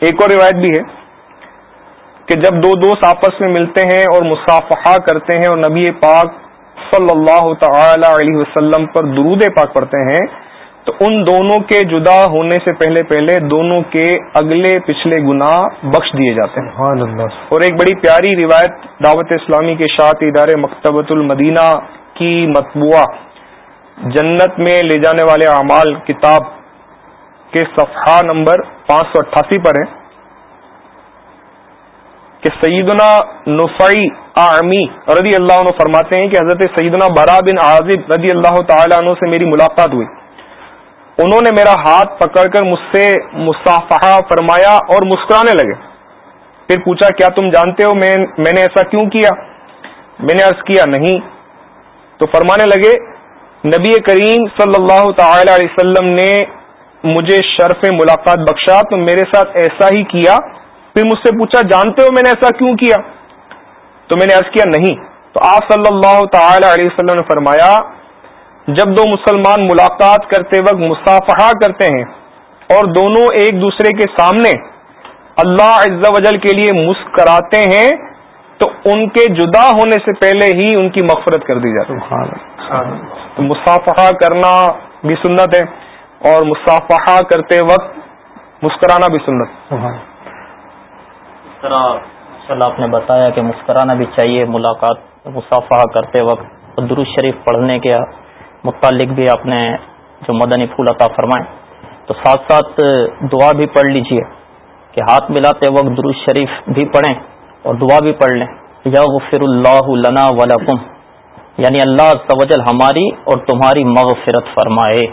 ایک اور روایت بھی ہے۔ کہ جب دو دوست آپس میں ملتے ہیں اور مصافحہ کرتے ہیں اور نبی پاک صلی اللہ تعالی علیہ وسلم پر درود پاک پڑھتے ہیں تو ان دونوں کے جدا ہونے سے پہلے پہلے دونوں کے اگلے پچھلے گناہ بخش دیے جاتے ہیں۔ اور ایک بڑی پیاری روایت دعوت اسلامی کے شاعت ادارے مکتبۃ المدینہ کی مطبوعہ جنت میں لے جانے والے اعمال کتاب کے صفحہ نمبر پانچ سو اٹھاسی پر ہے۔ کہ سیدنا نفعی آمی رضی اللہ عنہ فرماتے ہیں کہ حضرت سیدنا برا بن عازب رضی اللہ تعالی عنہ سے میری ملاقات ہوئی۔ انہوں نے میرا ہاتھ پکڑ کر مجھ سے مصافحہ فرمایا اور مسکرانے لگے۔ پھر پوچھا، کیا تم جانتے ہو میں میں نے ایسا کیوں کیا؟ میں نے عرض کیا، نہیں۔ تو فرمانے لگے، نبی کریم صلی اللہ تعالی علیہ وسلم نے مجھے شرف ملاقات بخشا، تو میرے ساتھ ایسا ہی کیا پھر مجھ سے پوچھا جانتے ہو میں نے ایسا کیوں کیا؟ تو میں نے عرض کیا نہیں۔ تو آپ صلی اللہ تعالی علیہ وسلم نے فرمایا جب دو مسلمان ملاقات کرتے وقت مصافحہ کرتے ہیں اور دونوں ایک دوسرے کے سامنے اللہ عز و جل کے لیے مسکراتے ہیں تو ان کے جدا ہونے سے پہلے ہی ان کی مغفرت کر دی جاتی ہے۔ تو مصافحہ کرنا بھی سنت ہے اور مصافحہ کرتے وقت مسکرانا بھی سنت۔ طرح صلاح آپ نے بتایا کہ مسکرانا بھی چاہیے، ملاقات مصافہ کرتے وقت درست شریف پڑھنے کے متعلق بھی آپ نے جو مدنی پھول عطا فرمائے۔ تو ساتھ ساتھ دعا بھی پڑھ لیجیے کہ ہاتھ ملاتے وقت درست شریف بھی پڑھیں اور دعا بھی پڑھ لیں۔ یا غفر اللہ لنا ولکم یعنی اللہ توجل ہماری اور تمہاری مغفرت فرمائے۔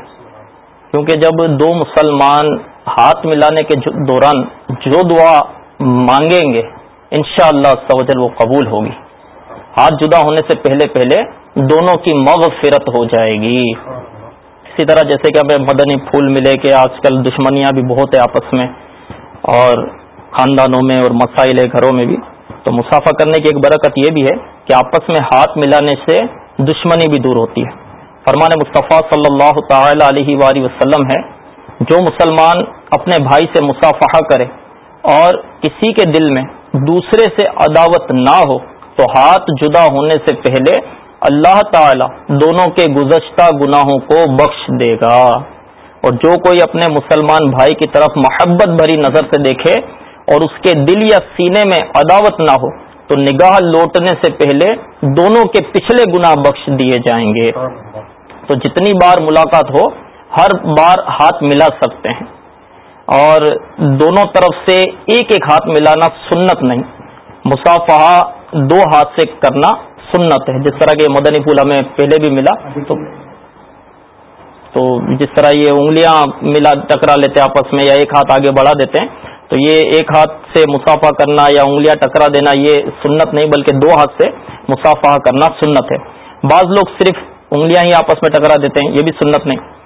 کیونکہ جب دو مسلمان ہاتھ ملانے کے دوران جو دعا مانگیں گے، انشاءاللہ شاء اللہ وہ قبول ہوگی۔ ہاتھ جدا ہونے سے پہلے پہلے دونوں کی مغفرت ہو جائے گی۔ اسی طرح جیسے کہ ہمیں مدنی پھول ملے کہ آج کل دشمنیاں بھی بہت ہیں آپس میں، اور خاندانوں میں اور مسائل ہے گھروں میں بھی۔ تو مسافہ کرنے کی ایک برکت یہ بھی ہے کہ آپس میں ہاتھ ملانے سے دشمنی بھی دور ہوتی ہے۔ فرمان مصطفیٰ صلی اللہ تعالی علیہ وآلہ وسلم ہے، جو مسلمان اپنے بھائی سے مصافحہ کرے اور کسی کے دل میں دوسرے سے عداوت نہ ہو، تو ہاتھ جدا ہونے سے پہلے اللہ تعالی دونوں کے گزشتہ گناہوں کو بخش دے گا۔ اور جو کوئی اپنے مسلمان بھائی کی طرف محبت بھری نظر سے دیکھے اور اس کے دل یا سینے میں عداوت نہ ہو، تو نگاہ لوٹنے سے پہلے دونوں کے پچھلے گناہ بخش دیے جائیں گے۔ تو جتنی بار ملاقات ہو، ہر بار ہاتھ ملا سکتے ہیں۔ اور دونوں طرف سے ایک ایک ہاتھ ملانا سنت نہیں۔ مسافہ دو ہاتھ سے کرنا سنت ہے۔ جس طرح کہ مدنی پھول ہمیں پہلے بھی ملا، تو تو جس طرح یہ انگلیاں ملا، ٹکرا لیتے آپس میں یا ایک ہاتھ آگے بڑھا دیتے ہیں، تو یہ ایک ہاتھ سے مسافہ کرنا یا انگلیاں ٹکرا دینا، یہ سنت نہیں، بلکہ دو ہاتھ سے مسافہ کرنا سنت ہے۔ بعض لوگ صرف انگلیاں ہی آپس میں ٹکرا دیتے ہیں، یہ بھی سنت نہیں۔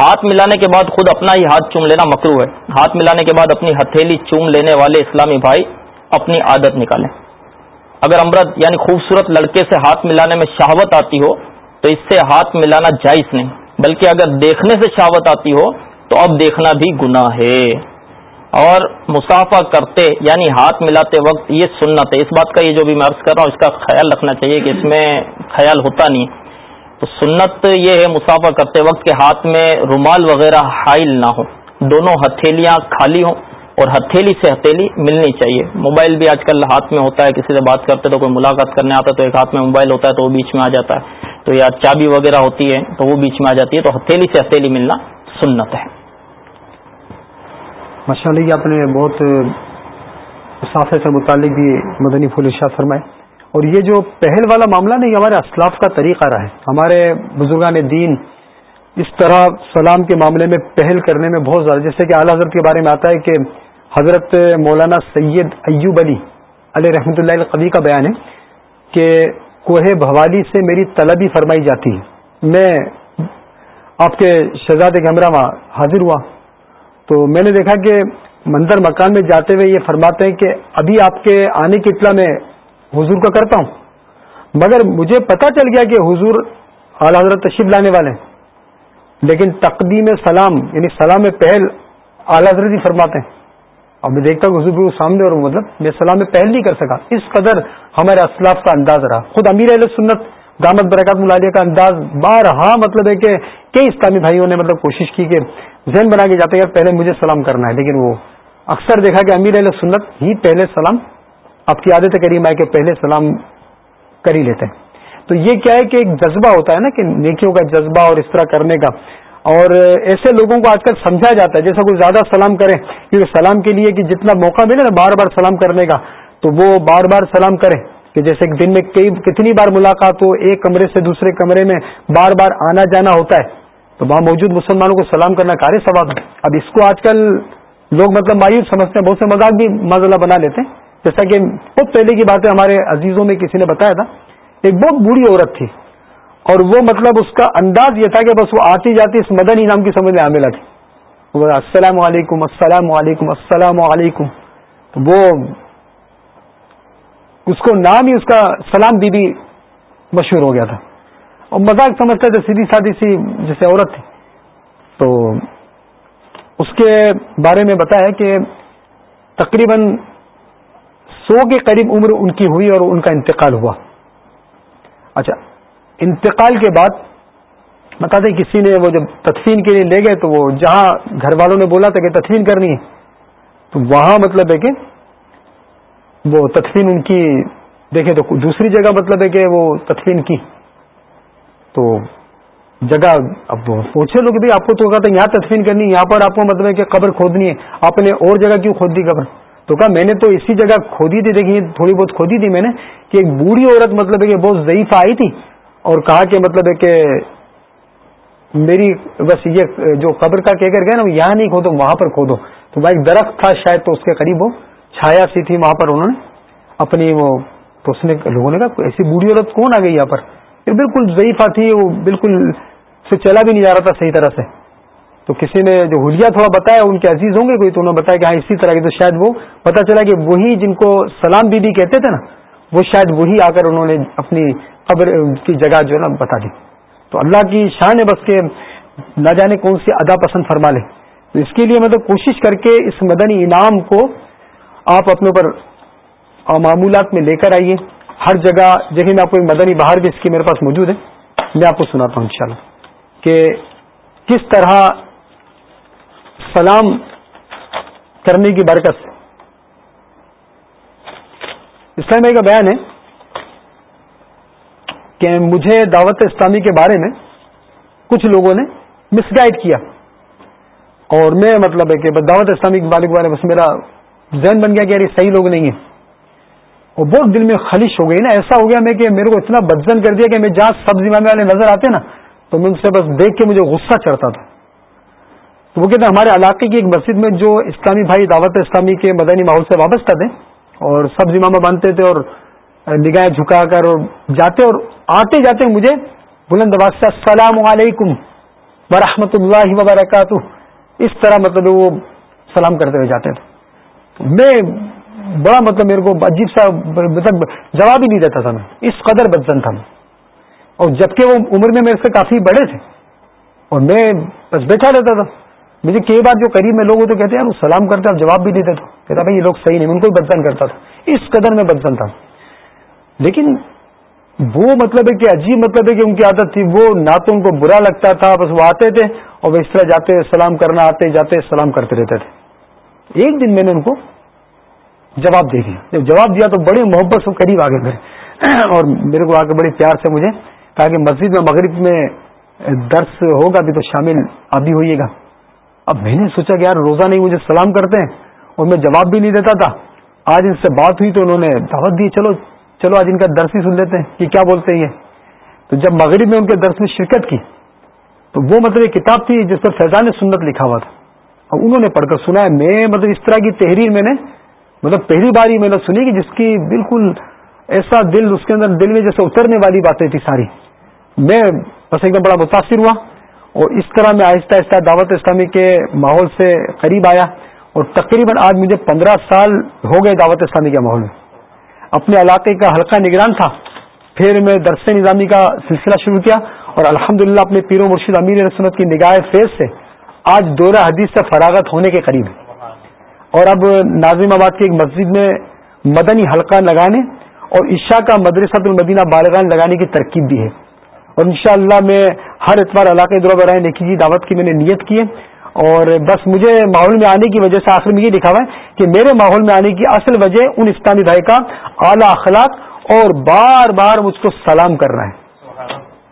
ہاتھ ملانے کے بعد خود اپنا ہی ہاتھ چوم لینا مکرو ہے۔ ہاتھ ملانے کے بعد اپنی ہتھیلی چوم لینے والے اسلامی بھائی اپنی عادت نکالیں۔ اگر امرت یعنی خوبصورت لڑکے سے ہاتھ ملانے میں شہوت آتی ہو، تو اس سے ہاتھ ملانا جائز نہیں۔ بلکہ اگر دیکھنے سے شہوت آتی ہو، تو اب دیکھنا بھی گناہ ہے۔ اور مسافہ کرتے یعنی ہاتھ ملاتے وقت یہ سنت ہے۔ اس بات کا یہ جو بھی میں عرض کر رہا ہوں، اس کا خیال رکھنا چاہیے کہ اس میں خیال ہوتا نہیں۔ تو سنت یہ ہے مسافہ کرتے وقت کے ہاتھ میں رومال وغیرہ حائل نہ ہو دونوں ہتھیلیاں خالی ہوں اور ہتھیلی سے ہتھیلی ملنی چاہیے۔ موبائل بھی آج کل ہاتھ میں ہوتا ہے، کسی سے بات کرتے تو کوئی ملاقات کرنے آتا ہے تو ایک ہاتھ میں موبائل ہوتا ہے تو وہ بیچ میں آ جاتا ہے۔ تو یا چابی وغیرہ ہوتی ہے تو وہ بیچ میں آ جاتی ہے۔ تو ہتھیلی سے ہتھیلی ملنا سنت ہے۔ ماشاء اللہ آپ نے بہت مسافر سے متعلق بھی مدنی پھول ارشاد فرمائے۔ اور یہ جو پہل والا معاملہ نہیں، ہمارے اسلاف کا طریقہ رہا ہے۔ ہمارے بزرگان دین اس طرح سلام کے معاملے میں پہل کرنے میں بہت زیادہ، جیسے کہ اعلیٰ حضرت کے بارے میں آتا ہے کہ حضرت مولانا سید ایوب علی علیہ رحمۃ اللہ القوی کا بیان ہے کہ کوہ بھوالی سے میری طلبی فرمائی جاتی ہے۔ میں آپ کے شہزاد گمرہ وہاں حاضر ہوا۔ تو میں نے دیکھا کہ مندر مکان میں جاتے ہوئے یہ فرماتے ہیں کہ ابھی آپ کے آنے کی اطلاع میں حضور کا کرتا ہوں۔ مگر مجھے پتا چل گیا کہ حضور اعلی حضرت تشریف لانے والے ہیں۔ لیکن تقدیم سلام یعنی سلام پہل اعلی حضرت ہی فرماتے ہیں۔ اور میں دیکھتا ہوں حضور سامنے اور مطلب میں سلام میں پہل نہیں کر سکا۔ اس قدر ہمارے اسلاف کا انداز رہا۔ خود امیر علیہ سنت، دامت برکات ملالیہ کا انداز بار ہاں مطلب ہے کہ کئی اسلامی بھائیوں نے مطلب کوشش کی کہ ذہن بنا کے جاتے ہیں پہلے مجھے سلام کرنا ہے۔ لیکن وہ اکثر دیکھا کہ امیر علیہ سنت ہی پہلے سلام آپ کی عادت کریم ہے کہ پہلے سلام کر ہی لیتے ہیں۔ تو یہ کیا ہے کہ ایک جذبہ ہوتا ہے نا کہ نیکیوں کا جذبہ اور اس طرح کرنے کا۔ اور ایسے لوگوں کو آج کل سمجھا جاتا ہے، جیسا کوئی زیادہ سلام کرے، کیونکہ سلام کے لیے کہ جتنا موقع ملے نا، بار بار سلام کرنے کا، تو وہ بار بار سلام کرے۔ کہ جیسے ایک دن میں کئی، کتنی بار ملاقات ہو، ایک کمرے سے دوسرے کمرے میں بار بار آنا جانا ہوتا ہے۔ تو وہاں موجود مسلمانوں کو سلام کرنا کار سواب ہے۔ اب اس کو آج کل لوگ مطلب مایوس سمجھتے ہیں، بہت سے مذاق بھی مزلہ بنا لیتے ہیں۔ جیسا کہ بہت پہلے کی بات ہے ہمارے عزیزوں میں کسی نے بتایا تھا، ایک بہت بری عورت تھی۔ اور وہ مطلب اس کا انداز یہ تھا کہ بس وہ آتی جاتی اس مدن انعام کی سمجھ میں عاملہ تھی۔ وہ السلام علیکم السلام علیکم السلام علیکم۔ تو وہ اس کو نام ہی اس کا سلام بی بی مشہور ہو گیا تھا۔ اور مذاق سمجھتا تھا، سیدھی سادی سی جیسے عورت تھی۔ تو اس کے بارے میں بتایا کہ تقریباً سو کے قریب عمر ان کی ہوئی اور ان کا انتقال ہوا۔ اچھا انتقال کے بعد بتا دیں کسی نے وہ جب تدفین کے لیے لے گئے تو وہ جہاں گھر والوں نے بولا تھا کہ تدفین کرنی ہے، تو وہاں مطلب ہے کہ وہ تدفین ان کی، دیکھیں تو دوسری جگہ مطلب ہے کہ وہ تدفین کی۔ تو جگہ، اب پوچھے لوگ بھائی آپ کو تو کہا یہاں تدفین کرنی یہاں پر آپ کو مطلب ہے کہ قبر کھودنی ہے، آپ نے اور جگہ کیوں کھود دی قبر؟ تو کہا میں نے تو اسی جگہ کھودی تھی، دیکھیے تھوڑی بہت کھودی تھی میں نے کہ ایک بوڑھی عورت مطلب ہے کہ بہت ضعیف آئی تھی اور کہا کہ مطلب ہے کہ میری بس یہ جو قبر کا کہہ کر گئے نا یہاں نہیں کھودو، وہاں پر کھودو۔ تو وہ ایک درخت تھا، شاید تو اس کے قریب وہ چھایا سی تھی، وہاں پر انہوں نے اپنی وہ تو اس نے لوگوں نے کہا، ایسی بوڑھی عورت کون آ گئی یہاں پر؟ بالکل ضعیفہ تھی، وہ بالکل سے چلا بھی نہیں جا رہا تھا صحیح طرح سے۔ تو کسی نے جو ہولیا تھوڑا بتایا، ان کے عزیز ہوں گے کوئی، تو انہوں نے بتایا کہ ہاں اسی طرح کی تو شاید وہ پتا چلا کہ وہی جن کو سلام بی بی کہتے تھے نا، وہ شاید وہی آ کر انہوں نے اپنی قبر کی جگہ جو ہے نا بتا دی۔ تو اللہ کی شان ہے، بس کہ نہ جانے کون سی ادا پسند فرما لے۔ تو اس کے لیے مطلب کوشش کر کے اس مدنی انعام کو آپ اپنے اوپر معمولات میں لے کر آئیے۔ ہر جگہ جگہ میں آپ کو مدنی باہر بھی اس کی میرے پاس موجود ہے، میں آپ کو سناتا ہوں انشاءاللہ کہ کس طرح سلام کرنے کی برکت سے۔ اسلامیہ کا بیان ہے کہ مجھے دعوت اسلامی کے بارے میں کچھ لوگوں نے مس گائڈ کیا۔ اور میں مطلب ہے کہ دعوت اسلامی کے بارے میں بس میرا ذہن بن گیا کہ یار یہ صحیح لوگ نہیں ہیں۔ اور بہت دل میں خلش ہو گئی نا۔ ایسا ہو گیا میں کہ میرے کو اتنا بدزن کر دیا کہ میں جہاں سب زمانے والے نظر آتے نا، تو میں ان سے بس دیکھ کے مجھے غصہ چڑھتا تھا۔ تو وہ کہتے ہیں ہمارے علاقے کی ایک مسجد میں جو اسلامی بھائی دعوت اسلامی کے مدنی ماحول سے وابستہ تھے اور سب زمامہ باندھتے تھے اور نگاہیں جھکا کر اور جاتے اور آتے جاتے مجھے بلند آباد سے السلام علیکم ورحمۃ اللہ وبرکاتہ۔ اس طرح مطلب وہ سلام کرتے ہوئے جاتے تھے۔ میں بڑا مطلب میرے کو عجیب سا مطلب جواب ہی نہیں دیتا تھا میں۔ اس قدر بدزن تھا میں۔ اور جبکہ وہ عمر میں میرے سے کافی بڑے تھے۔ اور میں بس بیٹھا رہتا تھا۔ مجھے کئی بار جو قریب میں لوگ ہوتے کہتے ہیں سلام کرتے اب جواب بھی نہیں دیتا کہتا بھائی یہ لوگ صحیح نہیں ان کو ہی بدزن کرتا تھا۔ اس قدر میں بدزن تھا۔ لیکن وہ مطلب ہے کہ عجیب مطلب ہے کہ ان کی عادت تھی۔ وہ نہ تو ان کو برا لگتا تھا، بس وہ آتے تھے اور وہ اس طرح جاتے، سلام کرنا آتے، جاتے، سلام کرتے رہتے تھے۔ ایک دن میں نے ان کو جواب دے دیا۔ جب جواب دیا تو بڑی محبت سے قریب آگے گئے اور میرے کو آ کے بڑے پیار سے مجھے کہا کہ مسجد میں مغرب میں درس ہوگا بھی تو شامل آپ بھی ہوئیے گا۔ اب میں نے سوچا کہ یار روزہ نہیں، مجھے سلام کرتے ہیں، اور میں جواب بھی نہیں دیتا تھا۔ آج ان سے بات ہوئی تو انہوں نے دعوت دی، چلو چلو آج ان کا درس ہی سن لیتے ہیں کہ کیا بولتے ہیں یہ؟ تو جب مغرب میں ان کے درس میں شرکت کی، تو وہ مطلب ایک کتاب تھی جس پر فیضان سنت لکھا ہوا تھا۔ اور انہوں نے پڑھ کر سنا ہے، میں مطلب اس طرح کی تحریر میں نے مطلب پہلی بار ہی میں نے سنی کہ جس کی بالکل ایسا دل، اس کے اندر دل میں جیسے اترنے والی باتیں تھی ساری۔ میں بس ایک دم بڑا متاثر ہوا۔ اور اس طرح میں آہستہ آہستہ دعوت اسلامی کے ماحول سے قریب آیا اور تقریباً آج مجھے پندرہ سال ہو گئے دعوت اسلامی کے ماحول میں۔ اپنے علاقے کا حلقہ نگران تھا۔ پھر میں درس نظامی کا سلسلہ شروع کیا اور الحمد اپنے پیر و مرشد امیر رسمت کی نگاہ فیض سے آج دورہ حدیث سے فراغت ہونے کے قریب ہے۔ اور اب ناظم آباد کی ایک مسجد میں مدنی حلقہ لگانے اور عشاء کا مدرسۃ المدینہ بالغان لگانے کی ترکیب بھی ہے۔ اور انشاءاللہ میں ہر اتوار علاقے دورہ برائے نیکی کی دعوت کی میں نے نیت کی ہے۔ اور بس مجھے ماحول میں آنے کی وجہ سے آخر میں یہ لکھا ہوا ہے کہ میرے ماحول میں آنے کی اصل وجہ ان اسلامی بھائی کا اعلیٰ اخلاق اور بار بار مجھ کو سلام کرنا ہے۔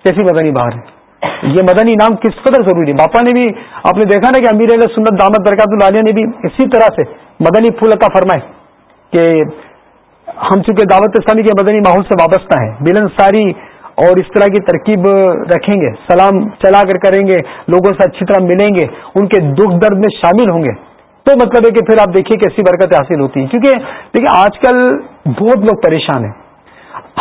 کیسی مدنی باہر ہے؟ یہ مدنی نام کس قدر ضروری ہے؟ باپا نے بھی آپ نے دیکھا نا کہ امیر علیہ سنت دامت درکات العالیہ نے بھی اسی طرح سے مدنی پھول عطا فرمائے کہ ہم چونکہ دعوت اسلامی کے مدنی ماحول سے وابستہ ہیں بلن ساری اور اس طرح کی ترکیب رکھیں گے، سلام چلا کر کریں گے، لوگوں سے اچھی طرح ملیں گے، ان کے دکھ درد میں شامل ہوں گے۔ تو مطلب ہے کہ پھر آپ دیکھیے کیسی برکت حاصل ہوتی ہے۔ کیونکہ دیکھیے، آج کل بہت لوگ پریشان ہیں۔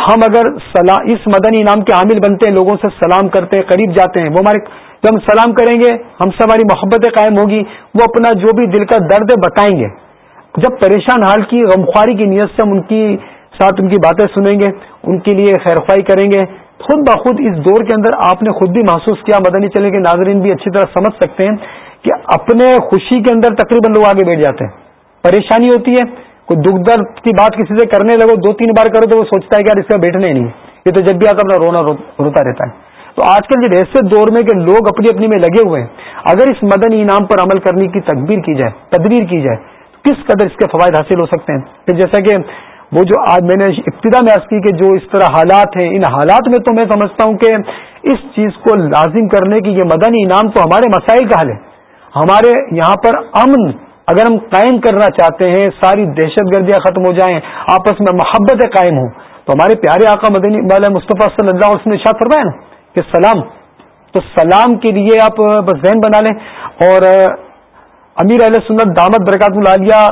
ہم اگر سلام اس مدنی انعام کے عامل بنتے ہیں، لوگوں سے سلام کرتے ہیں، قریب جاتے ہیں، وہ ہمارے جب ہم سلام کریں گے، ہم سے ہماری محبتیں قائم ہوگی، وہ اپنا جو بھی دل کا درد ہے بتائیں گے۔ جب پریشان حال کی غمخواری کی نیت سے ہم ان کی ساتھ ان کی باتیں سنیں گے، ان کے لیے خیر خواہ کریں گے خود بخود اس دور کے اندر آپ نے خود بھی محسوس کیا، مدنی چلے کے ناظرین بھی اچھی طرح سمجھ سکتے ہیں کہ اپنے خوشی کے اندر تقریباً لوگ آگے بیٹھ جاتے ہیں۔ پریشانی ہوتی ہے، کوئی دکھ درد کی بات کسی سے کرنے لگو، دو تین بار کرو تو وہ سوچتا ہے کہ یار اس کا بیٹھنے نہیں یہ تو جب بھی آتا اپنا رونا روتا رہتا ہے۔ تو آج کل جب ایسے دور میں کہ لوگ اپنی اپنی میں لگے ہوئے ہیں۔ اگر اس مدنی انعام پر عمل کرنے کی تدبیر کی جائے، تدبیر کی جائے، تو کس قدر اس کے فوائد حاصل ہو سکتے ہیں؟ پھر جیسا کہ وہ جو آج میں نے ابتدا میں کی کہ جو اس طرح حالات ہیں، ان حالات میں تو میں سمجھتا ہوں کہ اس چیز کو لازم کرنے کی یہ مدنی انعام تو ہمارے مسائل کا حل ہے۔ ہمارے یہاں پر امن اگر ہم قائم کرنا چاہتے ہیں، ساری دہشت گردیاں ختم ہو جائیں، آپس میں محبت قائم ہوں تو ہمارے پیارے آقا مدنی والا مصطفیٰ صلی اللہ علیہ نے فرمایا نا کہ سلام، تو سلام کے لیے آپ بس ذہن بنا لیں۔ اور، امیر علیہ سنت دامت برکات العالیہ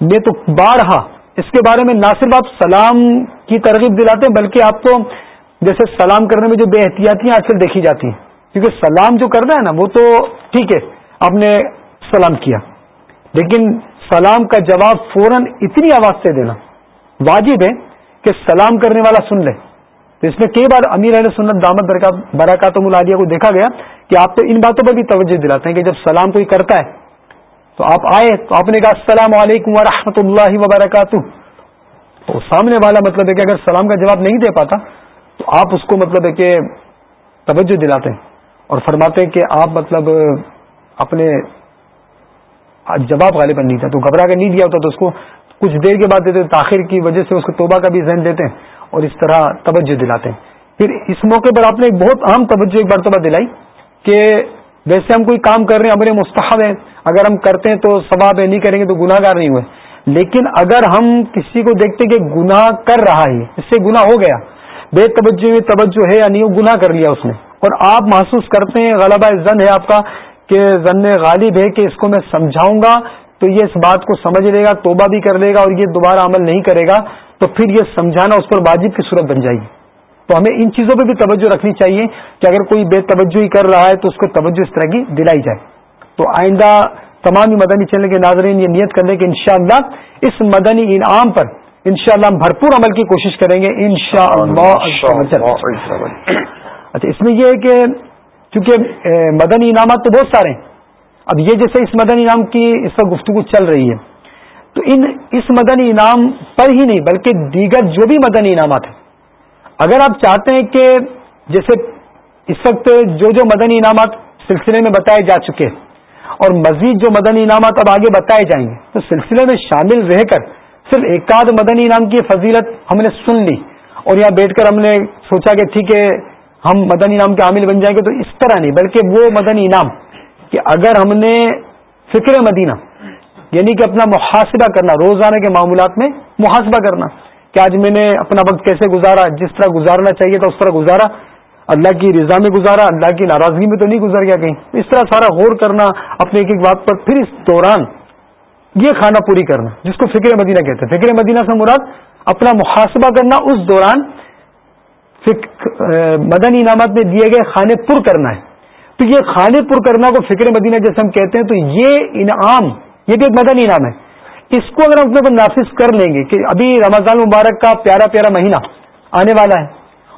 نے تو بارہا اس کے بارے میں نہ صرف آپ سلام کی ترغیب دلاتے ہیں، بلکہ آپ کو جیسے سلام کرنے میں جو بے احتیاطیاں آج کل دیکھی جاتی ہیں۔ کیونکہ سلام جو کرنا ہے نا، وہ تو ٹھیک ہے، آپ نے سلام کیا۔ لیکن سلام کا جواب فوراً اتنی آواز سے دینا واجب ہے کہ سلام کرنے والا سن لے۔ تو اس میں کئی بار امیر علیہ سنت دامت برکات ملالیہ کو دیکھا گیا کہ آپ تو ان باتوں پر بھی توجہ دلاتے ہیں کہ جب سلام کوئی کرتا ہے تو آپ آئے تو آپ نے کہا، السلام علیکم ورحمۃ اللہ وبرکاتہ. تو سامنے والا مطلب ہے کہ اگر سلام کا جواب نہیں دے پاتا، تو آپ اس کو مطلب ہے کہ توجہ دلاتے ہیں اور فرماتے ہیں کہ آپ مطلب اپنے جواب غالب نہیں تھا۔ تو گھبرا کے نہیں دیا ہوتا تو اس کو کچھ دیر کے بعد دیتے تاخیر کی وجہ سے اس کو توبہ کا بھی ذہن دیتے ہیں اور اس طرح توجہ دلاتے ہیں۔ پھر اس موقع پر آپ نے ایک بہت اہم توجہ ایک مرتبہ دلائی کہ ویسے ہم کوئی کام کر رہے ہیں امر مستحب ہے اگر ہم کرتے ہیں تو ثواب ہے نہیں کریں گے تو گناہ گار نہیں ہوئے۔ لیکن اگر ہم کسی کو دیکھتے کہ گناہ کر رہا ہے، اس سے گناہ ہو گیا، بے توجہ میں توجہ ہے یا نہیں، وہ گناہ کر لیا اس نے۔ اور آپ محسوس کرتے ہیں، غلبہ زن ہے آپ کا، کہ زن غالب ہے کہ اس کو میں سمجھاؤں گا، تو یہ اس بات کو سمجھ لے گا، توبہ بھی کر لے گا اور یہ دوبارہ عمل نہیں کرے گا، تو پھر یہ سمجھانا اس پر واجب کی صورت بن جائے گی۔ تو ہمیں ان چیزوں پہ بھی توجہ رکھنی چاہیے کہ اگر کوئی بے توجہ ہی کر رہا ہے تو اس کو توجہ اس طرح کی دلائی جائے۔ تو آئندہ تمام مدنی چینل کے ناظرین یہ نیت کر لیں کہ انشاءاللہ اس مدنی انعام پر انشاءاللہ ہم بھرپور عمل کی کوشش کریں گے ان شاء اللہ اچھا اس میں یہ ہے کہ چونکہ مدنی انعامات تو بہت سارے ہیں۔ اب یہ جیسے اس مدنی انعام کی اس وقت گفتگو چل رہی ہے تو ان اس مدنی انعام پر ہی نہیں بلکہ دیگر جو بھی مدنی انعامات ہیں۔ اگر آپ چاہتے ہیں کہ جیسے اس وقت جو جو مدنی انعامات سلسلے میں بتائے جا چکے ہیں اور مزید جو مدنی انعامات اب آگے بتائے جائیں گے، تو سلسلے میں شامل رہ کر صرف ایک آدھ مدنی انعام کی فضیلت ہم نے سن لی اور یہاں بیٹھ کر ہم نے سوچا کہ ٹھیک ہے، ہم مدنی انعام کے عامل بن جائیں گے تو اس طرح نہیں، بلکہ وہ مدنی انعام کہ اگر ہم نے فکر مدینہ یعنی کہ اپنا محاسبہ کرنا، روزانہ کے معمولات میں محاسبہ کرنا کہ آج میں نے اپنا وقت کیسے گزارا، جس طرح گزارنا چاہیے تھا اس طرح گزارا اللہ کی رضا میں گزارا، اللہ کی ناراضگی میں تو نہیں گزر گیا کہیں۔ اس طرح سارا غور کرنا اپنے ایک ایک بات پر پھر اس دوران یہ کھانا پوری کرنا، جس کو فکر مدینہ کہتے ہیں۔ فکر مدینہ سے مراد اپنا محاسبہ کرنا، اس دوران مدنی انعامات میں دیے گئے کھانے پر کرنا ہے۔ تو یہ کھانے پر کرنا کو فکر مدینہ جیسے ہم کہتے ہیں، تو یہ انعام، یہ بھی ایک مدنی انعام ہے۔ اس کو اگر ہم اپنے کو نافذ کر لیں گے کہ ابھی رمضان مبارک کا پیارا پیارا مہینہ آنے والا ہے